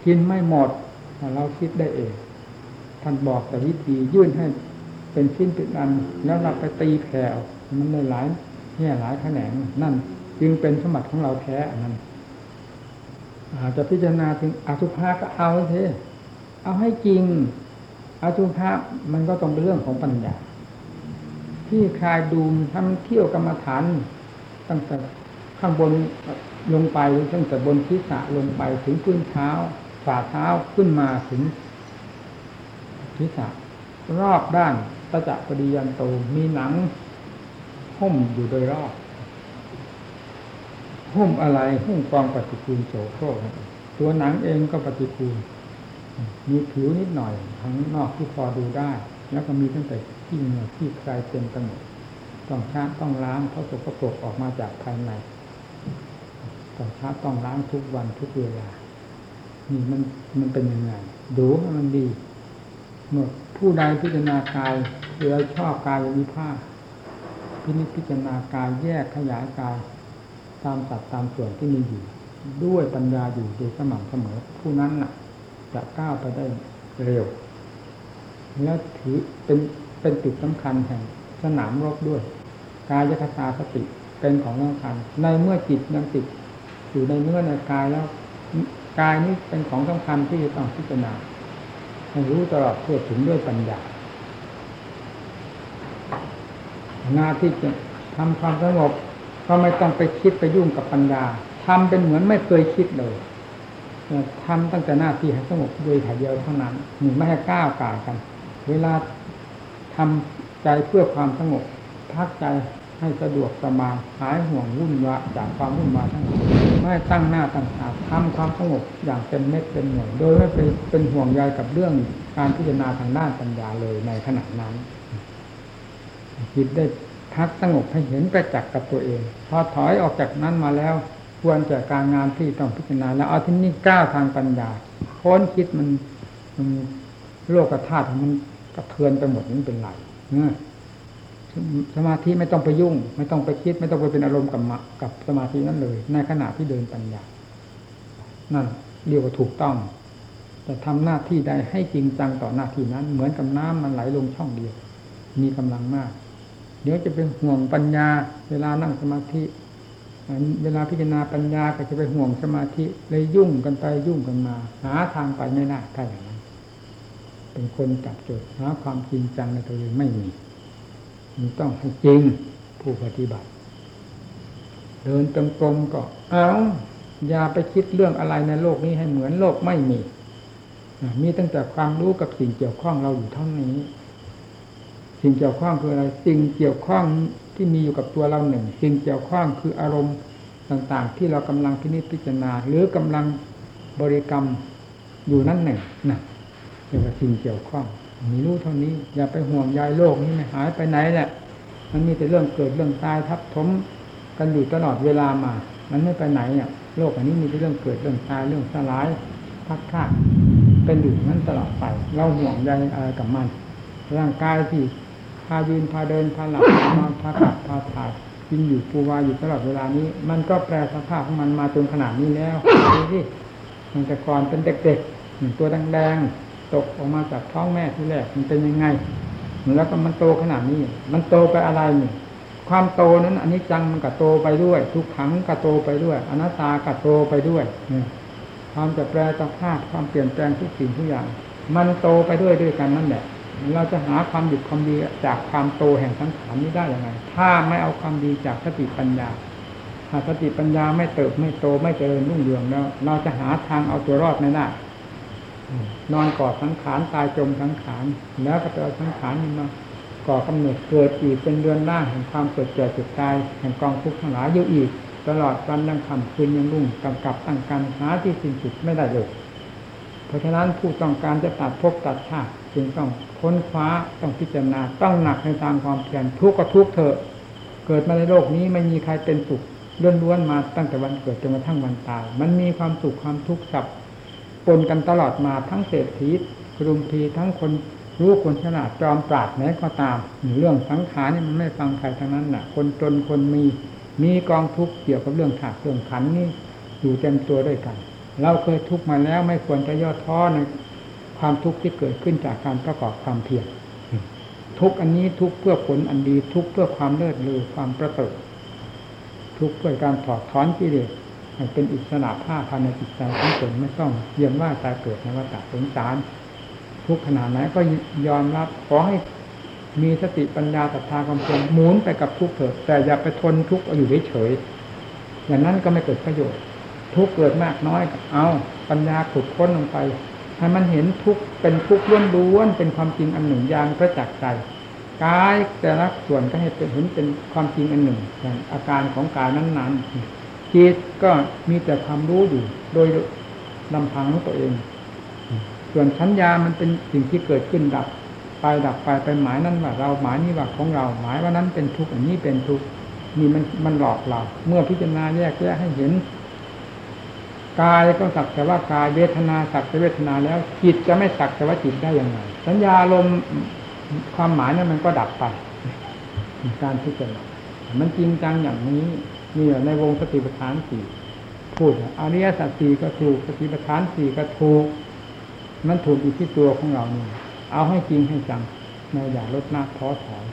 กินไม่หมดเราคิดได้เองท่านบอกแต่วิธียื่นให้เป็นชิ้นเป็นอัน แล้วเราไปตีแผ่มันเลยหลายแง่หลายแขนงนั่น จึงเป็นสมบัติของเราแท้อันนั้น อาจจะพิจารณาถึงอสุภะก็เอาเถอะเอาให้จริงอสุภะมันก็ต้องเป็นเรื่องของปัญญา ที่คลายดูมทำเที่ยวกรรมฐาน ตั้งแต่ข้างบนลงไปตั้งแต่บนศีรษะลงไปถึงพื้นเท้าฝ่าเท้าขึ้นมาถึงศีรษะรอบด้านตะจักปฏิยันโตมีหนังหุ้มอยู่โดยรอบ หุ้มอะไรหุ้มกองปฏิกูลโสโครกตัวหนังเองก็ปฏิกูล มีผิวนิดหน่อยทั้งนอกที่พอดูได้ แล้วก็มีตั้งแต่ที่เหงื่อที่ใครเต็มไปหมดต้องช้าต้องล้างเพราะสกปรกออกมาจากภายในต้องช้าต้องล้างทุกวันทุกเวลานี่มันมันเป็นยังไงดูมันดีเมื่อผู้ใดพิจารณากายเราชอบกายวิภาคพินิจพิจารณากายแยกขยายกาย ตามสัดตามส่วนที่มีอยู่ ด้วยปัญญาอยู่โดยสม่ำเสมอ ผู้นั้นน่ะ จะก้าวไปได้เร็ว และถือเป็นเป็นจุดสำคัญแห่งสนามรบด้วย กายคตาสติเป็นของสำคัญ ในเมื่อจิตยังติดอยู่ในเนื้อในกายแล้วกายนี้เป็นของสำคัญที่จะต้องพิจารณาให้รู้ตลอดทั่วถึงด้วยปัญญาหน้าที่จะทำความสงบ ก็ไม่ต้องไปคิดไปยุ่งกับปัญญาทำเป็นเหมือนไม่เคยคิดเลยทำตั้งแต่หน้าที่ให้สงบโดยถ่ายเดียวเท่านั้นหนึ่งไม่ให้ก้าวกายกัน เวลาทำใจเพื่อความสงบพักใจให้สะดวกสบายหายห่วงวุ่นวายจากความวุ่นวายทั้งหมดไม่ตั้งหน้าตั้งตาทำความสงบอย่างเป็นเม็ดเป็นหน่วยโดยไม่เป็นเป็นห่วงใยกับเรื่องการพิจารณาทางด้านปัญญาเลยในขณะนั้นจิตได้ พักสงบให้เห็นประจักษ์กับตัวเอง พอถอยออกจากนั้นมาแล้ว ควรจะการงานที่ต้องพิจารณาแล้วเอาที่นี่ก้าวทางปัญญาค้นคิดมันมันโลกธาตุมันกระเทือนไปหมดนั่นเป็นไรเนี่ยสมาธิไม่ต้องไปยุ่ง ไม่ต้องไปคิด ไม่ต้องไปเป็นอารมณ์กับกับสมาธินั้นเลย ในขณะที่เดินปัญญา นั่นเรียกว่าถูกต้อง แต่ทำหน้าที่ใดให้จริงจังต่อหน้าที่นั้น เหมือนกับน้ำมันไหลลงช่องเดียว มีกำลังมาก เดี๋ยวจะเป็นห่วงปัญญา เวลานั่งสมาธิเวลาพิจารณาปัญญาก็จะไปห่วงสมาธิเลยยุ่งกันไปยุ่งกันมา หาทางไปไม่ได้ถ้าอย่างนั้น เป็นคนจับจุดหาความจริงจังในตัวเองไม่มีมันต้องให้จริงผู้ปฏิบัติ เดินจงกรมก็เอาอย่าไปคิดเรื่องอะไรในโลกนี้ให้เหมือนโลกไม่มีมีตั้งแต่ความรู้กับสิ่งเกี่ยวข้องเราอยู่เท่านี้ สิ่งเกี่ยวข้องคืออะไร สิ่งเกี่ยวข้องที่มีอยู่กับตัวเราหนึ่ง สิ่งเกี่ยวข้องคืออารมณ์ต่างๆ ที่เรากำลังพินิจพิจารณา หรือกำลังบริกรรมอยู่นั่นหนึ่งนะเรียกว่าสิ่งเกี่ยวข้อง มีรู้เท่านี้ อย่าไปห่วงใยโลกนี้ไม่หายไปไหนแหละมันมีแต่เรื่องเกิดเรื่องตายทับถมกันอยู่ตลอดเวลามา มันไม่ไปไหนอะโลกอันนี้มีแต่เรื่องเกิดเรื่องตายเรื่องสลายพักขาดเป็นอยู่นั้นตลอดไป เราห่วงใยอะไรกับมัน ร่างกายที่ายืนพาเดินพาหลับพานอนพาขับพาถ่ายกินอยู่ปูวาอยู่ตลอดเวลานี้ มันก็แปลสภาพของมันมาจนขนาดนี้แล้วดูสิมันแต่ก่อนเป็นเด็กๆตัวแดงๆตกออกมาจากท้องแม่ที่แรกมันเป็นยังไงแล้วก็มันโตขนาดนี้ มันโตไปอะไรนี่ความโตนั้นอันนี้จังมันก็โตไปด้วย ทุกขังก็โตไปด้วย อนัตตาก็โตไปด้วยความจะแปรสภาพความเปลี่ยนแปลงทุกสิ่งทุกอย่าง มันโตไปด้วยด้วยกันนั่นแหละ เราจะหาความดีความดีจากความโตแห่งสังขารนี้ได้ยังไง ถ้าไม่เอาความดีจากสติปัญญาหากสติปัญญาไม่เติบไม่โตไม่เจริญรุ่งเรืองแล้ว เราจะหาทางเอาตัวรอดไม่ได้นอนกอดสังขารตายจมสังขารแล้วก็ไปเอาสังขารนี้มาก่อกำเนิดเกิดอีกเป็นเรือนร่าแห่งความเกิดเจ็บจุดตายแห่งกองทุกข์ทั้งหลายอยู่อีก ตลอดวันยังคำคืนยังรุ่งกำกับตั้งการหาที่สิ้นสุดไม่ได้เลยเพราะฉะนั้นผู้ต้องการจะตัดภพตัดชาติ จึงต้องค้นคว้าต้องพิจารณาต้องหนักในทางความเพียรทุกข์ก็ทุกข์เถอะ เกิดมาในโลกนี้ไม่มีใครเป็นสุขล้วนๆมาตั้งแต่วันเกิดจนกระทั่งวันตาย มันมีความสุขความทุกข์สับปนกันตลอดมาทั้งเศรษฐีกรุงพีทั้งคนรู้คนฉลาดจอมปราดแม้ก็ตาม เรื่องสังขารนี่มันไม่ฟังใครทั้งนั้นน่ะ คนจนคนมีมีกองทุกข์เกี่ยวกับเรื่องถากเรื่องขันนี่อยู่เต็มตัวด้วยกัน เราเคยทุกข์มาแล้วไม่ควรจะย่อท้อใน ความทุกข์ที่เกิดขึ้นจากการประกอบความเพียรทุกอันนี้ทุกเพื่อผลอันดีทุกเพื่อความเลิศลือความประเสริฐทุกเพื่อการถอดถอนกิเลสให้เป็นอิสระภาพภายในจิตใจของตนไม่ต้องเยี่ยมว่าตายเกิดในวัฏสงสาร ทุกขนาดไหนก็ยอมรับขอให้มีสติปัญญาศรัทธาความเพียรหมุนไปกับทุกเถิดแต่อย่าไปทนทุกข์อยู่เฉยๆอย่างนั้นก็ไม่เกิดประโยชน์ ทุกเกิดมากน้อยเอาปัญญาขุดค้นลงไป ให้มันเห็นทุกเป็นทุกข์ล้วนๆเป็นความจริงอันหนึ่งอย่างประจักษ์ใจกายแต่ละส่วนก็ให้เป็นเห็นเป็นความจริงอันหนึ่งอาการของกายนั้นๆจิตก็มีแต่ความรู้อยู่ โดยลำพังของตัวเอง ส่วนสัญญามันเป็นสิ่งที่เกิดขึ้นดับไปดับไปไปหมายนั้นว่าเราหมายนี้ว่าของเราหมายว่านั้นเป็นทุกข์อันนี้เป็นทุกข์นี่มันมันหลอกเรา เมื่อพิจารณาแยกแยกให้เห็น กายก็สักแต่ว่ากายเวทนาสักแต่เวทนาแล้ว จิตจะไม่สักแต่ว่าจิตได้ยังไงสัญญาลมความหมายนั้นมันก็ดับไปการพิจารณามันจริงจังอย่างนี้นี่ในวงสติปัฏฐานสี่พูดอริยสัจสี่ก็ถูกสติปัฏฐานสี่ก็ถูกมันถูกอยู่ที่ตัวของเรานี่เอาให้จริงให้จังในอย่าลดหน้าท้อถอย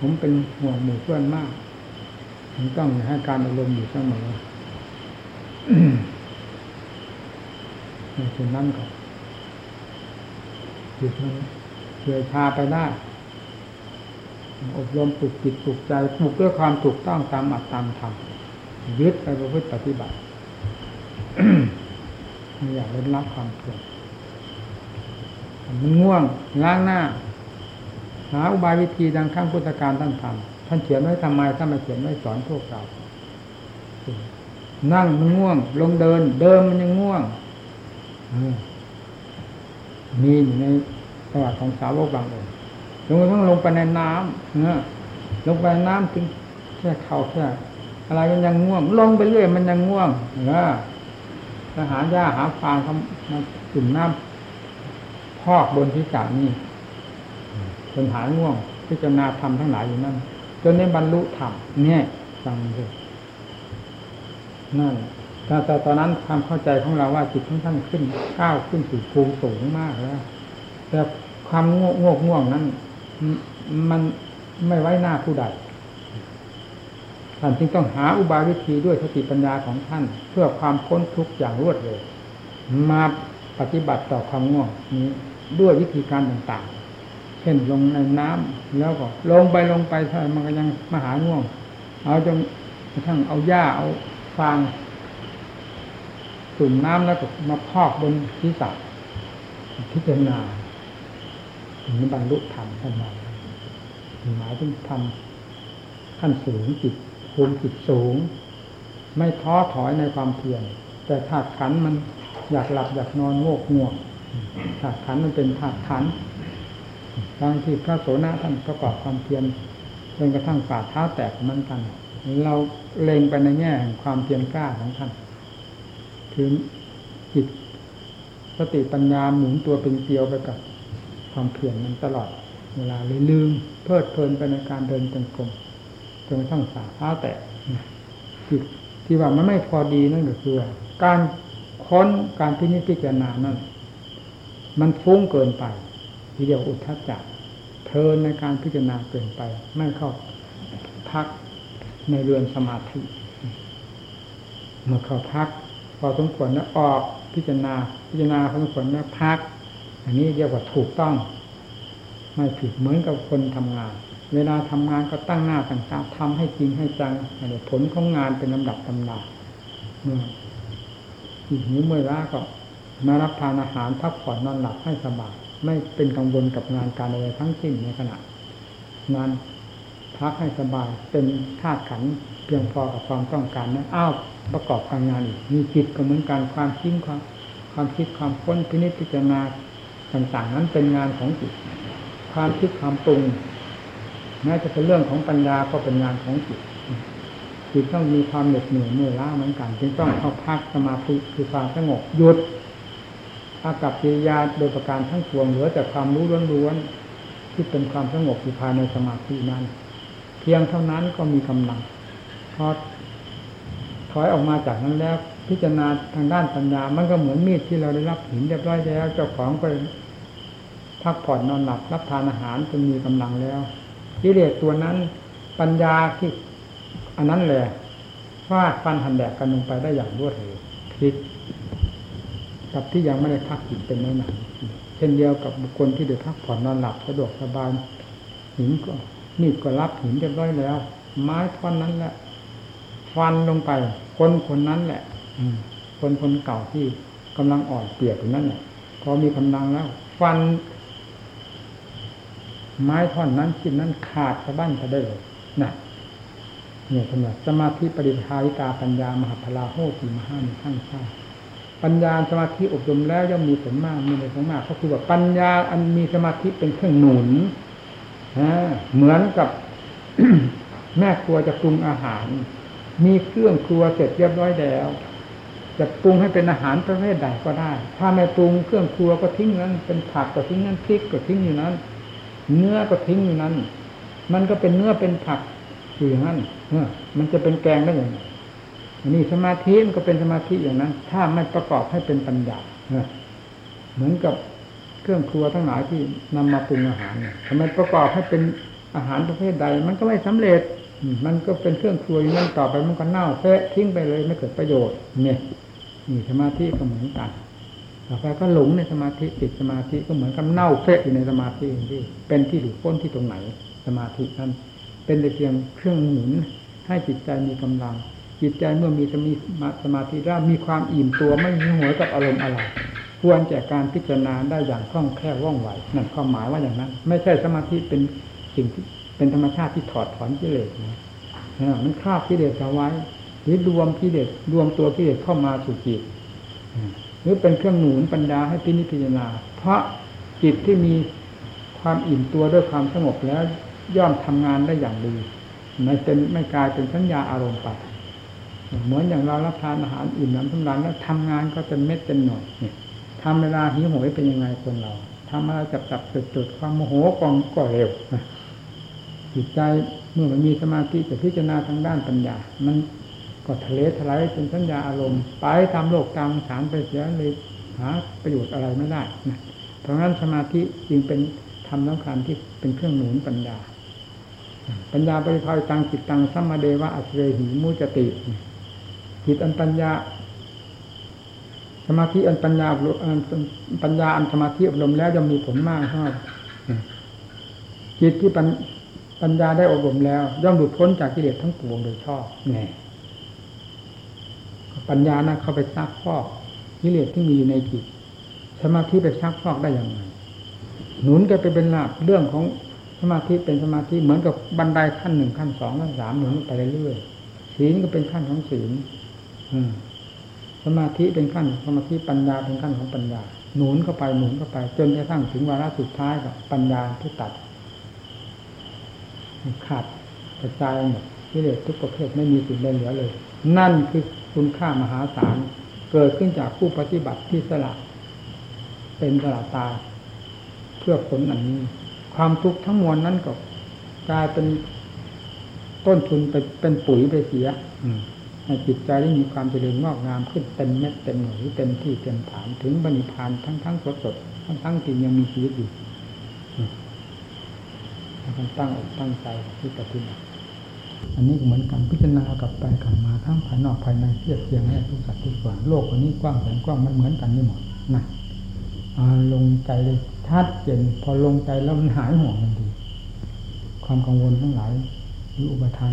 ผมเป็นห่วงหมู่เพื่อนมากผมต้องให้การอารมณ์อยู่เสมอ ในส่วนนั้นก็จิตมันเฉยชาไปได้อบรมปลุกจิตปลุกใจปลุกด้วยความถูกต้องตามอัตตามธรรมยึดไปประพฤติปฏิบัติไม่อยากเล่นรับความเพียรมันง่วงล้างหน้า หาอุบายวิธีดังข้างพุทธการท่านทำท่านเขียนไว้ทำไมท่านมาเขียนไว้สอนพวกเรา นั่งมันง่วง ลงเดิน เดินมันยังง่วงมีอยู่ในประวัติของสาวกบางองค์ลงทั้งลงไปในน้ำเนลงไปในน้ำถึงแค่เข่าแค่อะไรมันยังง่วง ลงไปเรื่อยมันยังง่วงเออทหารหญ้าหาฟางเขามาจุ่มน้ำพอกบนที่จานี่จนหายง่วงพิจารณาธรรมทั้งหลายอยู่นั่นจนได้บรรลุธรรมเนี่ยฟังเลย นั่นแต่ตอนนั้นความเข้าใจของเราว่าจิตของท่านขึ้นก้าวขึ้นสู่ภูมิสูงมากแล้วแต่ความง่วงง่วงนั้น มันไม่ไว้หน้าผู้ใดท่านจึงต้องหาอุบายวิธีด้วยสติปัญญาของท่าน เพื่อความพ้นทุกข์อย่างรวดเร็วมาปฏิบัติต่อความง่วงนี้ด้วยวิธีการต่างๆ เช่นลงในน้ำแล้วก็ลงไปลงไปถ้ามันก็ยังมาหาง่วง เอาจนกระทั่งเอาหญ้าเอา ฟางสุ่มน้ำแล้วก็มาพอกบนศีรษะพิจารณาถึงบรรลุธรรมท่านมาหมายถึงทำขั้นสูงจิตภูมิจิตสูง ไม่ท้อถอยในความเพียรแต่ธาตุขันมันอยากหลับอยากนอนโงกง่วงธาตุขันมันเป็นธาตุขันบางทีพระโสนะท่านประกอบความเพียรจนกระทั่งฝ่าเท้าแตกมันกัน เราเล็งไปในแง่แห่งความเพียรกล้าของท่านคือจิตสติปัญญาหมุนตัวเป็นเกลียวไปกับความเพียรมันตลอด เวลาเลยลืมเพลิดเพลินไปในการเดินจงกรมจนกระทั้งสาเท้าแตกจิตที่ว่ามันไม่พอดีนั่นก็คือ การค้นการพินิจพิจารณานั่นมันฟุ้งเกินไปทีเดียวอุทธัจจะเพลินในการพิจารณาเกินไป ไม่เข้าพัก ในเรือนสมาธิเมื่อเขาพัก พอสมควรแล้วออกพิจารณา พิจารณาพอสมควรแล้วพัก อันนี้เรียกว่าถูกต้อง ไม่ผิดเหมือนกับคนทำงาน เวลาทำงานก็ตั้งหน้าตั้งตาทำให้จริงให้จังผลของงานเป็นลำดับตำนาเมื่อหิวเมื่อล้าก็มารับทานอาหารพักผ่อนนอนหลับให้สบายไม่เป็นกังวลกับงานการอะไรทั้งสิ้นในขณะงาน พักให้สบายเป็นธาตุขันเพียงพอกับความต้องการนะอ้าวประกอบการงานอีกมีจิตก็เหมือนกันความคิดความความคิดความพ้นพินิจพิจารณาต่างๆ นั้นเป็นงานของจิต ความคิดความปรุงแม้จะเป็นเรื่องของปัญญาก็เป็นงานของจิตจิตต้องมีความเหน็ดเหนื่อยเมื่อยล้าเหมือนกันจึงต้องเข้าพักสมาธิคือความสงบหยุดอากับกิริยาโดยประการทั้งปวงเหลือแต่ความรู้ล้วนๆที่เป็นความสงบอยู่ภายในสมาธินั้น พียงเท่านั้นก็มีกำลังพอถอยออกมาจากนั้นแล้ว พิจารณาทางด้านปัญญา มันก็เหมือนมีดที่เราได้รับหินเรียบร้อยแล้วเจ้าของก็พักผ่อนนอนหลับรับทานอาหารจนมีกำลังแล้วกิเลสตัวนั้นปัญญาที่อันนั้นแหละฟาดฟันหันแดกกันลงไปได้อย่างรวดเร็วพลิกกับที่ยังไม่ได้พักจิตเป็นน้อยหนาเช่นเดียวกับบุคคลที่ได้พักผ่อนนอนหลับสะดวกสบายหินก็ มีดก็รับหินเรียบร้อยแล้ว ไม้ท่อนนั้นแหละฟันลงไป คนคนนั้นแหละ อืคนคนเก่าที่กำลังอ่อนเปียกอยู่นั่นแหละพอมีกำลังแล้ว ฟัน ไม้ท่อนนั้นชิ้นนั้นขาดสะบั้นไปได้เลยนะเนี่ยสำหรับสมาธิปริภาวิตาปัญญามหาพลาโหติมหามีทั้งชาปัญญาสมาธิอบรมแล้วย่อมมีผลมากมีในผลมากก็คือว่าปัญญาอันมีสมาธิเป็นเครื่องหนุน เหมือนกับแม่ครัวจะปรุงอาหาร มีเครื่องครัวเสร็จเรียบร้อยแล้ว จะปรุงให้เป็นอาหารประเภทใดก็ได้ ถ้าไม่ปรุงเครื่องครัวก็ทิ้งนั้น เป็นผักก็ทิ้งนั้นพริกก็ทิ้งอยู่นั้น เนื้อก็ทิ้งอยู่นั้น มันก็เป็นเนื้อเป็นผักอยู่อย่างนั้นเออมันจะเป็นแกงได้อย่างไรนี่สมาธิมันก็เป็นสมาธิอย่างนั้น ถ้าไม่ประกอบให้เป็นปัญญาเหมือนกับ เครื่องครัวทั้งหลายที่นำมาปรุงอาหารทำไมประกอบให้เป็นอาหารประเภทใด มันก็ไม่สำเร็จ มันก็เป็นเครื่องครัวอยู่นั่นต่อไปมันก็เน่าเฟะทิ้งไปเลยไม่เกิดประโยชน์ เนี่ยนี่สมาธิก็เหมือนกันต่อไปก็หลงในสมาธิติดสมาธิก็เหมือนกับเน่าเฟะอยู่ในสมาธิที่เป็นที่หลุดพ้นที่ตรงไหน สมาธินั้นเป็นแต่เพียงเครื่องหนุนให้จิตใจมีกำลัง จิตใจเมื่อมีสมีสมาธิแล้วมีความอิ่มตัวไม่มีหัวกับอารมณ์อะไร ควรแก่การพิจารณาได้อย่างคล่องแคล่วว่องไวนั่นความหมายว่าอย่างนั้น ไม่ใช่สมาธิเป็นสิ่งที่เป็นธรรมชาติที่ถอดถอนกิเลสนะมันครอบกิเลสเอาไว้ หรือรวมกิเลสรวมตัวกิเลสเข้ามาสู่จิตหรือเป็นเครื่องหนุนปัญญาให้พิจิจารณา เพราะจิตที่มีความอิ่มตัวด้วยความสงบแล้วย่อมทำงานได้อย่างดีไม่เป็นไม่กลายเป็นสัญญาอารมณ์ไปเหมือนอย่างเรารับทานอาหารอิ่มน้ำสำราญแล้วทำงานก็เป็นเม็ดเป็นหน่อยเนี่ย ทำเวลาหิวโหยเป็นยังไงคนเราทำอะไรจับจับจุดจุดความโมโหกองก็เร็วจิตใจเมื่อมันมีสมาธิจะพิจารณาทางด้านปัญญา มันก็ทะเลทลายเป็นสัญญาอารมณ์ไปตามโลกตามสารไปเสียเลยหาประโยชน์อะไรไม่ได้นะเพราะงั้นสมาธิจึงเป็นธรรมสำคัญที่เป็นเครื่องหนุนปัญญา ปัญญาบริภายตังจิตตังสัมมาเดวะอัสเรหิมุจติ จิตอันปัญญา สมาธิอันปัญญาปัญญาอันสมาธิอบรมแล้วจะมีผลมากครับจิตที่ปัญญาได้อบรมแล้ว ย่อมหลุดพ้นจากกิเลสทั้งปวงโดยชอบแน่ปัญญานะเข้าไปซักฟอกกิเลสที่มีอยู่ในจิต สมาธิไปซักฟอกได้อย่างไรหนุนกันไปเป็นลาบเรื่องของสมาธิเป็นสมาธิเหมือนกับบันไดขั้นหนึ่งขั้นสองขั้นสามหนุนไปเรื่อยๆศีลก็เป็นขั้นของศีล สมาธิเป็นขั้นสมาธิปัญญาเป็นขั้นของปัญญา หนุนเข้าไปหนุนเข้าไป จนกระทั่งถึงวาระสุดท้ายกับปัญญาที่ตัดขาดกระจายหมดกิเลสทุกประเภทไม่มีสิ่งใดเหลือเลย นั่นคือคุณค่ามหาศาลเกิดขึ้นจากผู้ปฏิบัติที่สละเป็นสละตายเพื่อผลอันนี้ ความทุกข์ทั้งมวลนั้นก็กลายเป็นต้นทุนไปเป็นปุ๋ยไปเสีย ในจิตใจที่มีความเจริญงอกงามขึ้นเต็มเม็ดเต็มหน่วยเต็มที่เต็มฐานถึงบริพานทั้งทั้งสดสดทั้งทั้งที่ยังมีชีวิตอยู่ต้องตั้งอกตั้งใจที่ปฏิบัติอันนี้เหมือนกันพิจารณากับไปกลับมาทั้งภายนอกภายในเทียบเทียงให้ทุกสัตว์ทุกส่วนโลกอันนี้กว้างแสนกว้างมันเหมือนกันนี่หมดนะลงใจเลยชัดเจนพอลงใจแล้วมันหายห่วงทันทีความกังวลทั้งหลายหรืออุปทาน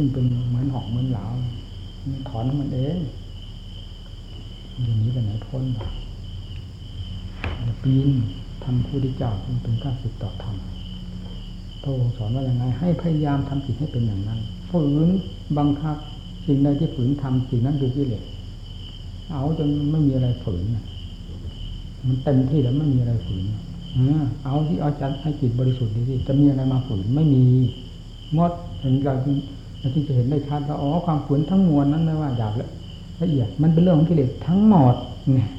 ซึ่งเป็นเหมือนหอกเหมือนเหลามันถอนมันเองอย่างนี้ไปไหนพ้นบ้างปีนทำผู้ที่เจ้าจึงเป็นข้าศึกต่อธรรมพระองค์สอนว่าอย่างไงให้พยายามทำจิตให้เป็นอย่างนั้นฝืนบังคับสิ่งใดที่ฝืนทำสิ่งนั้นดูกิเลสเอาจนไม่มีอะไรฝืนมันเต็มที่แล้วไม่มีอะไรฝืนเอาที่เอาจัดให้จิตบริสุทธิ์ดีที่จะมีอะไรมาฝืนไม่มีมดเห็นเรา เราที่จะเห็นได้ชัดว่าอ๋อความฝืนทั้งมวลนั้นไม่ว่าหยาบละละเอียดมันเป็นเรื่องของกิเลสทั้งหมดเนี่ย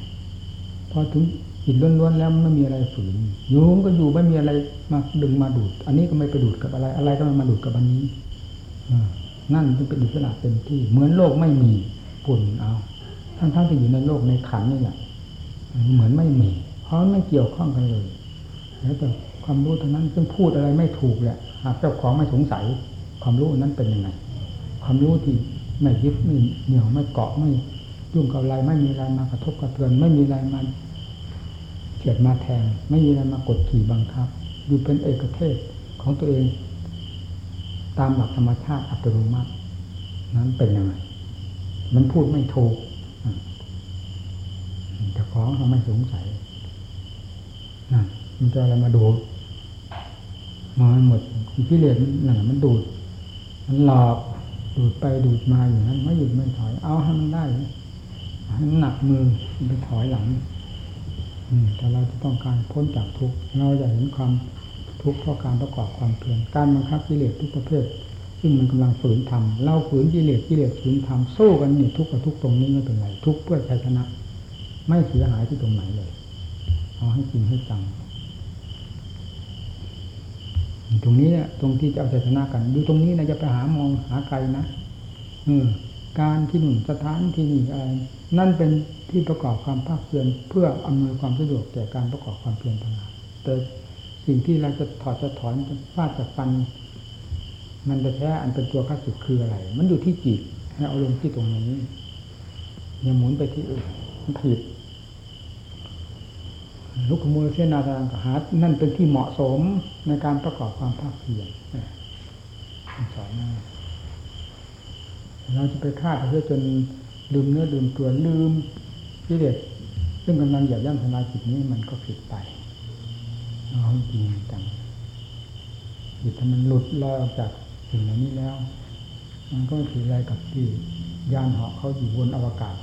พอถึงจิตล้วนๆแล้วไม่มีอะไรฝืนอยู่ก็อยู่ไม่มีอะไรมาดึงมาดูด อันนี้ก็ไม่ไปดูดกับอะไร อะไรก็ไม่มาดูดกับอันนี้อนั่นจึงเป็นอิสระเต็มที่ เหมือนโลกไม่มีปุ่นเอาทั้งๆที่อยู่ในโลกในขันนี่แหละเหมือนไม่มีเพราะไม่เกี่ยวข้องกันเลยแล้วแต่ความรู้เท่านั้นซึ่งพูดอะไรไม่ถูกแหละหากเจ้าของไม่สงสัย ความรู้นั้นเป็นยังไง ความรู้ที่ไม่ยึดไม่เหนี่ยวไม่เกาะไม่ยุ่งกับอะไรไม่มีอะไรมากระทบกระเทือนไม่มีอะไรมาเฉียดมาแทง ไม่มีอะไรมากดขี่บังคับ อยู่เป็นเอกเทศของตัวเอง ตามหลักธรรมชาติอัตโนมัตินั้นเป็นยังไง มันพูดไม่ถูกแต่ของเราไม่สงสัยนั่นมันจะอะไรมาดูดมันหมดกิเลสนั่นมันดูด หลอกดูดไปดูดมาอย่างนั้นไม่หยุดไม่ถอยเอาให้มันได้ให้มันหนักมือไปถอยหลังอืมแต่เราจะต้องการพ้นจากทุกข์เราจะเห็นความทุกข์เพราะการประกอบความเพียรการบังคับกิเลสทุกประเภทซึ่งมันกำลังฝืนทำเราฝืนกิเลสกิเลสฝืนทำสู้กันนี่ทุกข์กับทุกข์ตรงนี้ไม่เป็นไรทุกข์เพื่อชัยชนะ ไม่เสียหายที่ตรงไหนเลย เอาให้จริงให้จัง ตรงนี้ตรงที่จะเอาชัยชนะกันอยู่ตรงนี้นะจะไปหามองหาไกลนะอืมการที่หนึ่งสถานที่นี่อะไรนั่นเป็นที่ประกอบความภาคเพียรเพื่ออำนวยความสะดวกแก่การประกอบความเพียรต่างหากแต่สิ่งที่เราจะถอดจะถอนจะฟาดจะฟัน มันจะแท้อันเป็นตัวข้าศึกคืออะไร มันอยู่ที่จิตให้เอาลงที่ตรงนี้อย่าหมุนไปที่อื่นผิด ลุกขมูลเสนาทางหา นั่นเป็นที่เหมาะสมในการประกอบความภาคเพียรสอนมาเราจะไปฆ่าเพื่อจนลืมเนื้อลืมตัวลืมกิเลสซึ่งกำลังเหยียบย่ำทำลายจิตนี้มันก็ผิดไปเอาจริงจังจิตถ้ามันหลุดลอยออกจากสิ่งเหล่านี้แล้ว มันก็ถืออะไรกับที่ยานเหาะเขาอยู่บนอวกาศ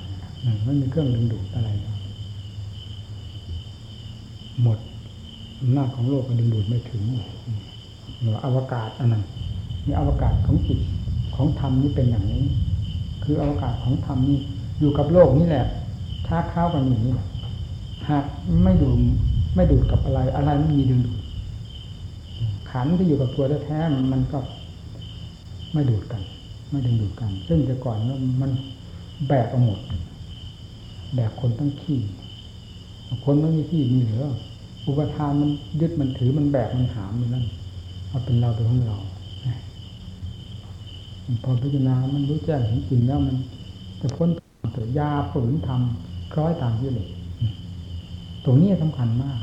ไม่มีเครื่องดึงดูดอะไรแล้ว หมดอำนาจของโลกมันดึงดูดไม่ถึงหรืออวกาศอันนั้นนี่อวกาศของจิตของธรรมนี่เป็นอย่างนี้ คืออวกาศของธรรมนี่อยู่กับโลกนี่แหละถ้าเข้ากันอย่างนี้หากไม่ดูไม่ดูดกับอะไร อะไรไม่มีดึงดูดขันที่อยู่กับตัวแท้ๆมันก็ไม่ดูดกัน ไม่ดึงดูดกัน ซึ่งแต่ก่อนมันแบกเอาหมดแบกคนตั้งขี้ คนไม่มีที่มีเหลืออุปทานมันยึดมันถือมันแบกมันหามอยู่นั่นเอาเป็นเราเป็นของเราพอพิจารณามันรู้แจ้งเห็นจริงแล้วมันจะพ้นแต่ยาฝืนทำคล้อยตามที่เลยตรงนี้สำคัญมาก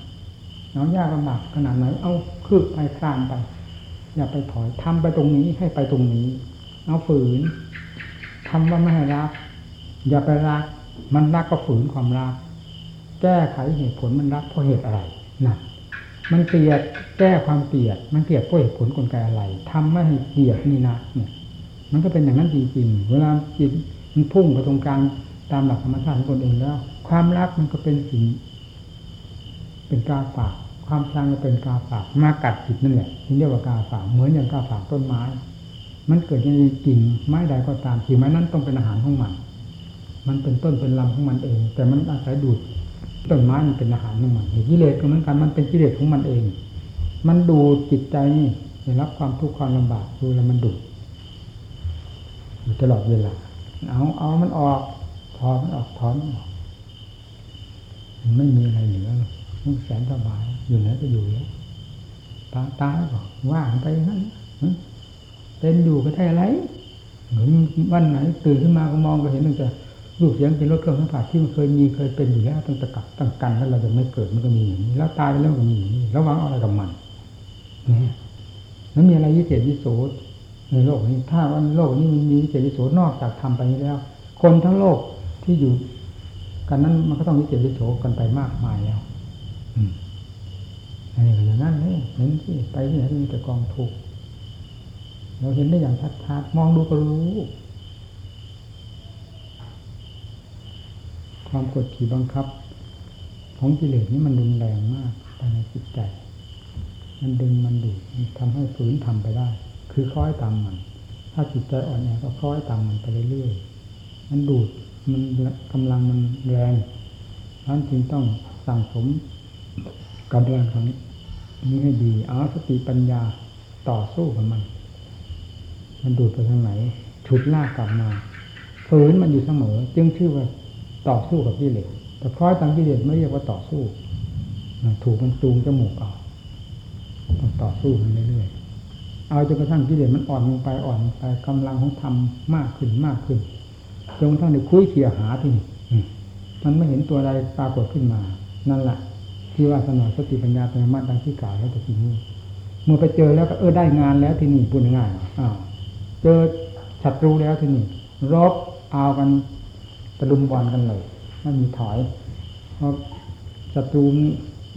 น้องยากลำบากขนาดไหนเอาคืบไปคลานไป อย่าไปถอยทำไปตรงนี้ให้ไปตรงนี้ เอาฝืนทำว่าไม่ให้รัก อย่าไปรัก มันรักก็ฝืนความรัก แก้ไขเหตุผลมันรักเพราะเหตุอะไรนะมันเกลียดแก้ความเกลียด มันเกลียดเพราะเหตุผลกลไกอะไรทำไม่ให้เกลียดนี่นะเนี่ย มันก็เป็นอย่างนั้นจริงๆ เวลาจิตมันพุ่งไปตรงกลางตามหลักธรรมชาติของตนเองแล้ว ความรักมันก็เป็นสิ่งเป็นกาฝาก ความชังก็เป็นกาฝากมากัดจิตนั่นแหละที่เรียกว่ากาฝากเหมือนอย่างกาฝากต้นไม้ มันเกิดในกิ่งไม้ใดก็ตามกิ่งไม้นั้นต้องเป็นอาหารของมัน มันเป็นต้นเป็นลำของมันเอง แต่มันอาศัยดูด ต้นไม้มันเป็นอาหารของมันกิเลสก็เหมือนกันมันเป็นกิเลสของมันเอง มันดูจิตใจนี่ได้รับความทุกข์ความลำบากดูแล้วมันดูอยู่ตลอดเวลาเอาเอามันออกถอนมันออกถอนมันออกมันไม่มีอะไรเหลือมันแสนสบายอยู่ไหนก็อยู่แล้วตาตายก็ว่างไปนั้นเป็นอยู่ก็ได้อะไรเหมือนวันไหนตื่นขึ้นมาก็มองก็เห็นตั้งแต่ รูปเสียงเป็นรถเครื่องสัมผัสที่มันเคยมีเคยเป็นอยู่แล้วตั้งแต่กับตั้งกันแล้วเราจะไม่เกิดมันก็มีอย่างนี้แล้วตายไปแล้วก็มีอย่างนี้แล้ววางอะไรกับมันนี่แล้วมีอะไรวิเศษวิโสในโลกนี้ถ้าวันโลกนี้มันมีวิเศษวิโสนอกจากทำไปนี้แล้ว คนทั้งโลกที่อยู่ กันนั้นมันก็ต้องวิเศษวิโสกันไปมากมายแล้วอืมอันนี้ก็อย่างนั้นเลยเห็นที่ไปที่ไหนมีแต่กองทุกเราเห็นได้อย่างชัดๆมองดูก็รู้ ความกดขี่บังคับ ของกิเลสนี่มันรุนแรงมากไปายในจิตใจ มันดึงมันดูดมันทำให้ฝืนทำไปได้ คือคล้อยตามมัน ถ้าจิตใจอ่อนแอก็คล้อยตามมันไปเรื่อยๆมันดูดมันกำลังมันแรงนั้นจึงต้องสั่งสมกำลังของนี้ให้ดีเอาสติปัญญาต่อสู้กับมัน มันดูดไปทางไหน ฉุดลากกลับมาฝืนมันอยู่เสมอ จึงชื่อว่า ต่อสู้กับกิเลสแต่คล้อยตามกิเลสไม่เรียกว่าต่อสู้ถูกมันจูงจมูกออกต้องต่อสู้มันเรื่อยๆเอาจนกระทั่งกิเลสมันอ่อนลงไปอ่อนลงไปกำลังของธรรมมากขึ้นมากขึ้นจนกระทั่งได้คุยเขี่ยหาที่นี่มันไม่เห็นตัวใดปรากฏขึ้นมา นั่นแหละที่ว่าสนองสติปัญญาเป็นมาดังที่กล่าวแล้วแต่ทีนี้เมื่อไปเจอแล้วก็เออได้งานแล้วที่นี่พูดง่ายอ้าวเจอศัตรูแล้วที่นี่รบเอากัน ลุมบอลกันเลยไม่มีถอยเพราะศัตรู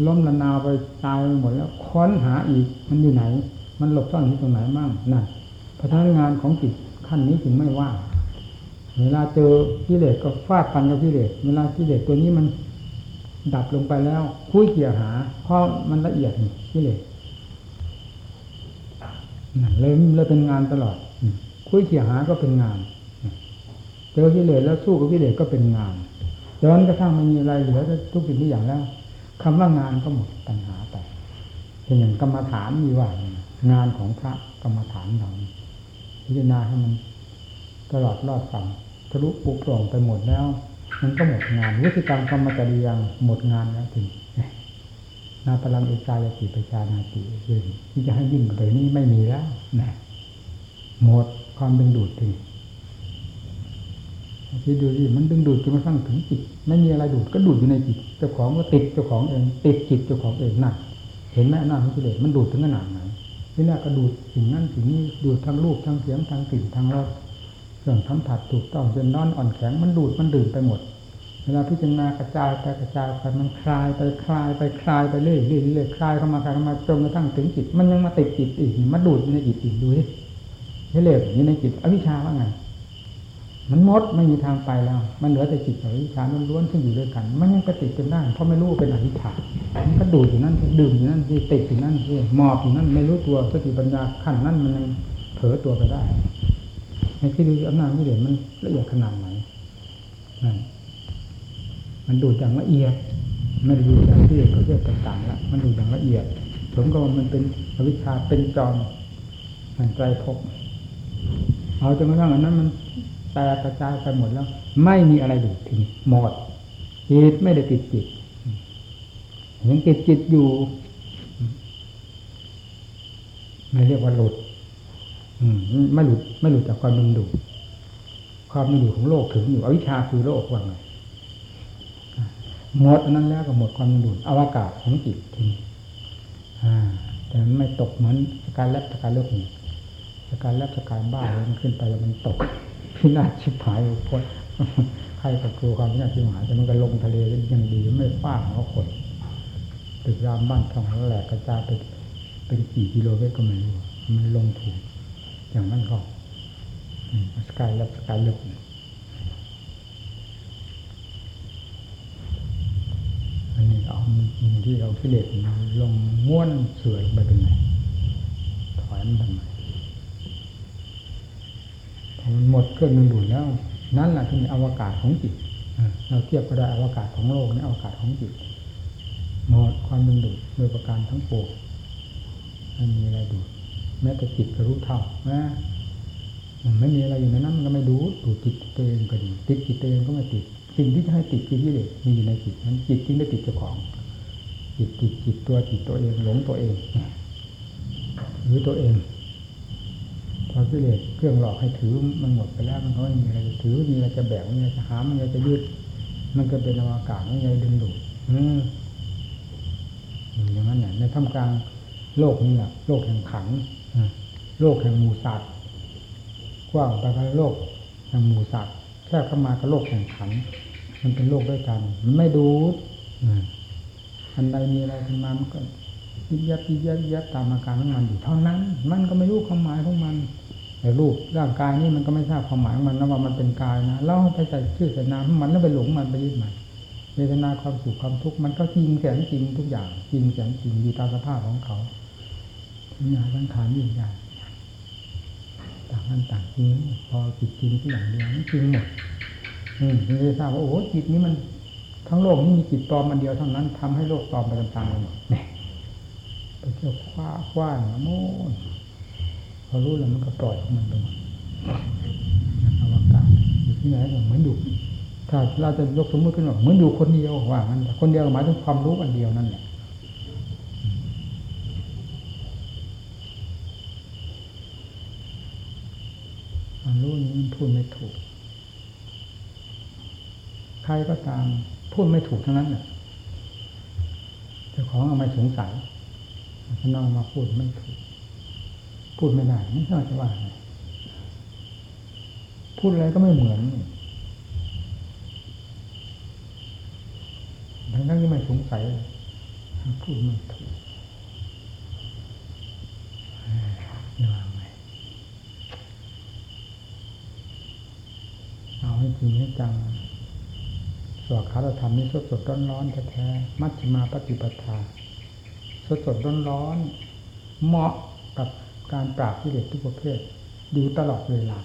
ล้มละนาวไปตายหมดแล้วค้นหาอีกมันอยู่ไหน มันหลบซ่อนที่ตรงไหนมั่งนั่นพนักงานของจิตขั้นนี้ถึงไม่ว่าเวลาเจอกิเลสก็ฟาดฟันกับกิเลสเวลากิเลสตัวนี้มันดับลงไปแล้ว คุยเกี่ยหา เพราะมันละเอียดนี่กิเลสนั่นเลยเลยเป็นงานตลอด คุยเขี่ยหาก็เป็นงาน เจอกิเลสแล้วสู้กับกิเลสก็เป็นงานจนกระทั่งไม่มีอะไรเหลือทุกสิ่งทุกอย่างแล้วคำว่างานก็หมดปัญหาไปเป็นอย่างกรรมฐานมีว่างานของพระกรรมฐานเราพิจารณาให้มันตลอดรอดฝั่งทะลุปุโปร่งไปหมดแล้ว มันก็หมดงานวิธีกรรมกรรมจริยังหมดงานแล้วถึงนาพลังอิจายติปชานาติยืนที่จะให้ยิ่งกว่านี้ไม่มีแล้วนะหมดความดึงดูดถึง คิดดูดิมันดึงดูดจนกระทั่งถึงจิตไม่มีอะไรดูดก็ดูดอยู่ในจิตเจ้าของก็ติดเจ้าของเองติดจิตเจ้าของเองนั่นเห็นไหมหน้าของกิเลสมันดูดถึงขนาดไหนที่แรกก็ดูดสิ่งนั้นสิ่งนี้ดูดทั้งรูปทั้งเสียงทั้งกลิ่นทั้งรสเครื่องทำผัดถูกต้องจนนอนอ่อนแข็งมันดูดมันดื่มไปหมด เวลาพิจารณากระจายไปกระจายไปมันคลายไปคลายไปคลายไปเรื่อยเรื่อยเรื่อยคลายเข้ามาคลายเข้ามาจนกระทั่งถึงจิต มันยังมาติดจิตอีกมันดูดในจิตอีกดูดินี่เลยอยู่ในจิตอวิชชาว่าไง มันมดไม่มีทางไปแล้ว มันเหลือแต่จิตกับอวิชชาล้วนๆที่อยู่ด้วยกัน มันยังกระติดจนได้เพราะไม่รู้เป็นอวิชชามันก็ดูดอยู่นั่นดื่มอยู่นั่นที่ติดอยู่นั่นที่หมอบอยู่นั่นไม่รู้ตัวสติปัญญาขั้นนั่นมันยังเผลอตัวไปได้ในที่ดูอำนาจนี่เด่นมันละเอียดขนาดไหนนั่นมันดูดอย่างละเอียด ไม่ได้ดูอย่างที่เขาเรียกต่างๆล้วมันดูอย่างละเอียดผมก็ว่ามันเป็นอวิชชาเป็นจอมมันใจพบเอาจนกระทั่งอันนั้นมัน แตกกระจายไปหมดแล้ว ไม่มีอะไรดูดทิ้งหมดจิตไม่ได้ติดจิตยังติดจิตอยู่ไม่เรียกว่าหลุด อืมไม่หลุด ไม่หลุดจากความดึงดูดความดึงดูดของโลกถึงอยู่อวิชชาคือโลกว่าไงหมดอันนั้นแล้วก็หมดความดึงดูดอวกาศของจิตทีนี้แต่ไม่ตกเหมือนสกายแลบสกายเลิกนี่สกายแลบสกายบ้าเลยมันขึ้นไปแล้วมันตก พินาศชิบหายพ้นใครกับครูความพินาศชิบหายแต่มันก็ลงทะเลยังดีไม่ฟาดเขาคนตึกรามบ้านช่องแหลกกระจายไปเป็นกี่กิโลเมตรก็ไม่รู้มันลงถูกอย่างนั้นก็สกายแลบสกายลิกอันนี้เอาที่เราพิเลศลงม้วนเสื่อลงไปเป็นไงถอยมันทำไม มันหมดเครื่องดึงดูดแล้ว นั่นแหละที่มีอวกาศของจิตเราเทียบก็ได้อวกาศของโลกนี่อวกาศของจิตหมดความดึงดูดโดยประการทั้งปวงไม่มีอะไรดูดแม้แต่จิตก็รู้เท่านะมันไม่มีอะไรอยู่ในนั้นมันก็ไม่ดูดูจิตตัวเองก็ดีติดจิตตัวเองก็ไม่ติดสิ่งที่จะให้ติดคือกิเลสมีอยู่ในจิตมันจิตจึงได้ติดเจ้าของ จิตจิตจิตตัวจิตตัวเองหลงตัวเองหรือตัวเอง อกิเลสเครื่องหลอกให้ถือมันหมดไปแล้วมันก็ไม่มีอะไรจะถือมีอะไรจะแบกมีอะไรจะหามมีอะไรจะยืด มันก็เป็นอวกาศไม่มีอะไรดึงดูดอืมอย่างนั้นเนี่ยในท่ามกลางโลกนี้แหละโลกแห่งขันโลกแห่งหมูสัตว์กว้างไปกับโลกแห่งหมูสัตว์แค่เข้ามากับโลกแห่งขันมันเป็นโลกด้วยกัน มันไม่ดูดอันใดมีอะไรขึ้นมามันก็ยิบยับยิบยับยับตามอาการของมันอยู่เท่านั้น มันก็ไม่รู้ความหมายของมัน แต่รูปร่างกายนี่มันก็ไม่ทราบความหมายของมันนะว่ามันเป็นกายนะเราไปใส่ชื่อใส่นามมันแล้วไปหลงมันไปยึดมันเวทนาความสุขความทุกข์มันก็จริงแสนจริงทุกอย่างจริงแสนจริงอยู่ตามสภาพของเขาทุกอย่างสังขารยิ่งใหญ่ต่างกันต่างจริงพอจิตจริงที่อย่างเดียวจริงหมดอืมถึงจะทราบว่าโอ้โหจิตนี้มันทั้งโลกนี้มีจิตปลอมมันเดียวเท่านั้นทำให้โลกปลอมไปตามๆกันหมดเนี่ยไปเที่ยวคว้าคว้านโน่ พอรู้แล้วมันก็ปล่อยของมันไปหมดอวกาศอยู่ที่ไหนก็เหมือนอยู่ถ้าเราจะยกสมมติขึ้นว่าเหมือนอยู่คนเดียวว่างั้นคนเดียวหมายถึงความรู้อันเดียวนั่นแหละความรู้นี้มันพูดไม่ถูก ใครก็ตามพูดไม่ถูกทั้งนั้นแหละเจ้าของเอามาสงสัยพน้องมาพูดไม่ถูก พูดไม่ได้ไม่ทราบจะว่าพูดอะไรก็ไม่เหมือนทั้งนั้นที่ไม่สงสัยพูดไม่ถูกว่าไงเอาให้จริงให้จังสวดคารธรรมนี่สดสดร้อนร้อนแท้ๆมัชฌิมาปฏิปทาสดสดร้อนร้อนเหมาะกับ การปราบกิเลสทุกประเภท ดูตลอดเวลา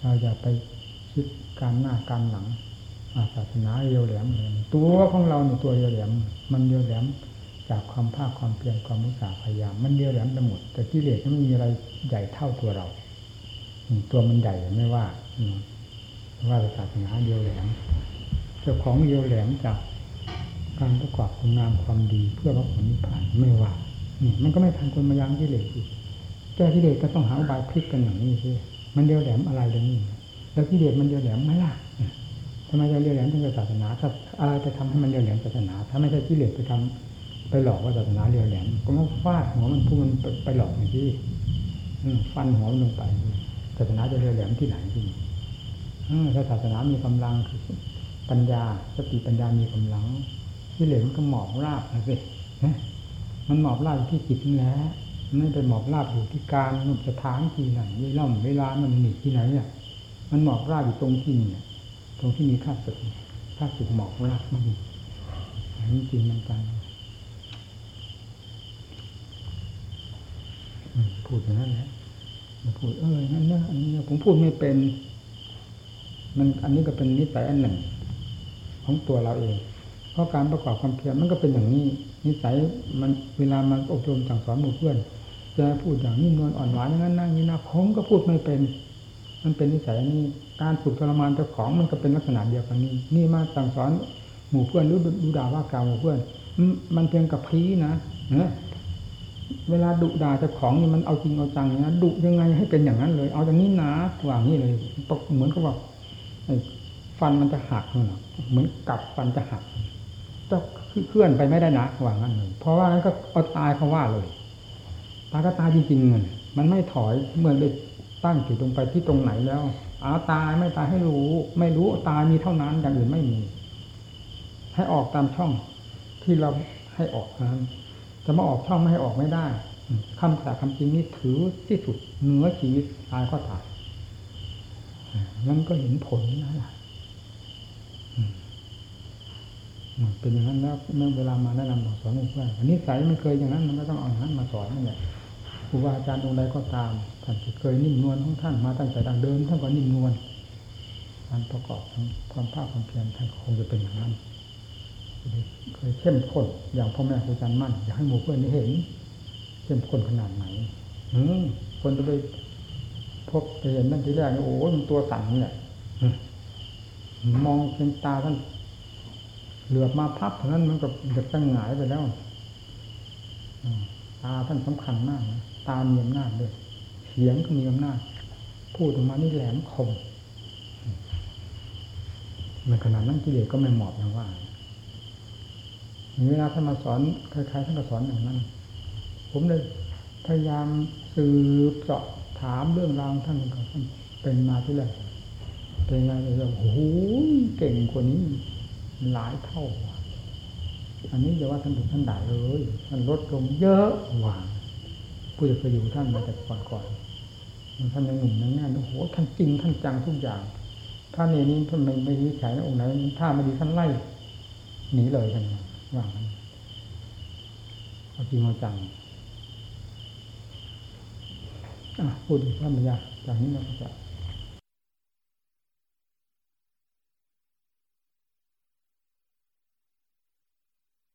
เราอย่าไปคิดการหน้าการหลังศาสนาเรียวแหลมเลยตัวของเราเนี่ยตัวเรียวแหลม มันเรียวแหลมจากความภาคความเพียรความมุสาพยายาม มันเรียวแหลมไปหมด แต่กิเลสมันมีอะไรใหญ่เท่าตัวเรา ตัวมันใหญ่ไม่ว่าว่าศาสนาเรียวแหลมเจ้าของเรียวแหลมจากการประกอบคุณงามความดีเพื่อรับผลนิพพานไม่ว่านี่มันก็ไม่ทันคนมายังกิเลสอีก แก้กิเลสก็ต้องหาอุบายพลิกกันอย่างนี้สิมันเดียวแหลมอะไรเดี๋ยนี้แล้วกิเลสมันเดียวแหลมไหมล่ะทำไมจะเดียวแหลมถึงศาสนาถ้าอะไรจะทำให้มันเดียวแหลมศาสนา ถ้าไม่ใช่กิเลสไปทำไปหลอกว่าศาสนาเดียวแหลมก็มาฟาดหัวมันพูดมันไปหลอกอย่างที่ฟันหัวมันลงไปศาสนาจะเดียวแหลมที่ไหนที่นี่ถ้าศาสนามีกำลังคือปัญญาสติปัญญามีกำลังกิเลสมันก็หมอบราบนะสิมันหมอบราบที่จิตนี่แหละ ไม่ไปหมอบราบอยู่ที่การสถานที่ไหนเวลาเวลามันหนีที่ไหนเนี่ยมันหมอบราบอยู่ตรงที่นี่ตรงที่มีข้าศึกข้าศึกหมอบราบมันอันนี้จริงมันกันพูดอย่างนั้นแหละมาพูดเออนั่นนะอันนี้ผมพูดไม่เป็น มันอันนี้ก็เป็นนิสัยอันหนึ่ง ของตัวเราเอง เพราะการประกอบความเพียรมันก็เป็นอย่างนี้ นิสัยมันเวลามันอบรมสั่งสอนหมู่เพื่อน จะพูดอย่างนิ่มนวลอ่อนหวานอย่างนั้นนั่งนี้นะผมก็พูดไม่เป็น มันเป็นนิสัยนี้ การฝึกทรมานเจ้าของมันก็เป็นลักษณะเดียวกันนี้ นี่มาสั่งสอนหมู่เพื่อนหรือดูด่าว่ากล่าวหมู่เพื่อนมันเพียงกับพีนะเเวลาดุด่าเจ้าของนี่มันเอาจริงเอาจังนะดุยังไงให้เป็นอย่างนั้นเลย เอาอย่างนี้นะวางนี่เลยเหมือนกับว่าฟันมันจะหักเหมือนกับฟันจะหักจะเคลื่อนไปไม่ได้นะวางนั้นเลยเพราะว่านั้นก็เอาตายเขาว่าเลยาก็ตายจริงๆเงินมันไม่ถอยเมื่อได้ตั้งจุดลงไปที่ตรงไหนแล้วเอาตายไม่ตายให้รู้ ไม่รู้ตายมีเท่านั้นอย่างอื่นไม่มี ให้ออกตามช่องที่เราให้ออกนั้นจะมาออกช่องไม่ให้ออกไม่ได้คำสาคำจริงนี้ถือที่สุดเหนือชีวิตตายก็ตายนั่นก็เห็นผลนะล่ะเป็นอย่างนั้นแล้วเมื่อเวลามาแนะนำบอสอนเพื่อนอันนี้สายมันเคยอย่างนั้นมันก็ต้องเอาอย่างนั้นมาสอนนั่นแหละ รูบาอาจารย์องค์ใดก็ตามท่านเคยนิ่มนวลของท่านมาตั้งแต่ดังเดิมท่านก็นิ่มนวลการประกอบทั้งความภาคความเพียรท่านคงจะเป็นอย่างนั้นเคยเข้มข้นอย่างพ่อแม่ครูอาจารย์มั่นอยากให้หมู่เพื่อนได้เห็น เข้มข้นขนาดไหนอืคนจะไปพบไปเห็นนั่นทีแรกโอ้โหมันตัวสั่นเนี่ยมองเป็นตาท่านเหลือบมาพับเท่านั้นมันก็จะตั้งหงายไปแล้วตาท่านสำคัญมากนะ ตามีอำนาจด้วยเสียงก็มีอำนาจ พูดออกมานี่แหลมคมในขนาดนั้นกิเลสก็ไม่หมาะนะว่าเวลาท่านมาสอนใครๆท่านก็สอนอย่างนั้น ผมเลยพยายามสืบเจาะถามเรื่องราวท่านก็เป็นมาที่แรกเป็นไงเลยโอ้โหเก่งกว่านี้ หลายเท่า อันนี้จะว่าท่านถูกท่านด่าเลยท่านลดลงเยอะกว่า ผู้จะเคยอยู่ท่านมาแต่ก่อนก่อนท่านยังหนุ่มยังแน่นโอ้โหท่านจริงท่านจังทุกอย่างท่านเนนี้ท่านไม่ไม่วิจัยองค์ไหนถ้าไม่ดีท่านไล่หนีเลยท่านว่างั้นเอาจริงเอาจังอะพูดอีกว่ามันยากจากนี้เราก็จะ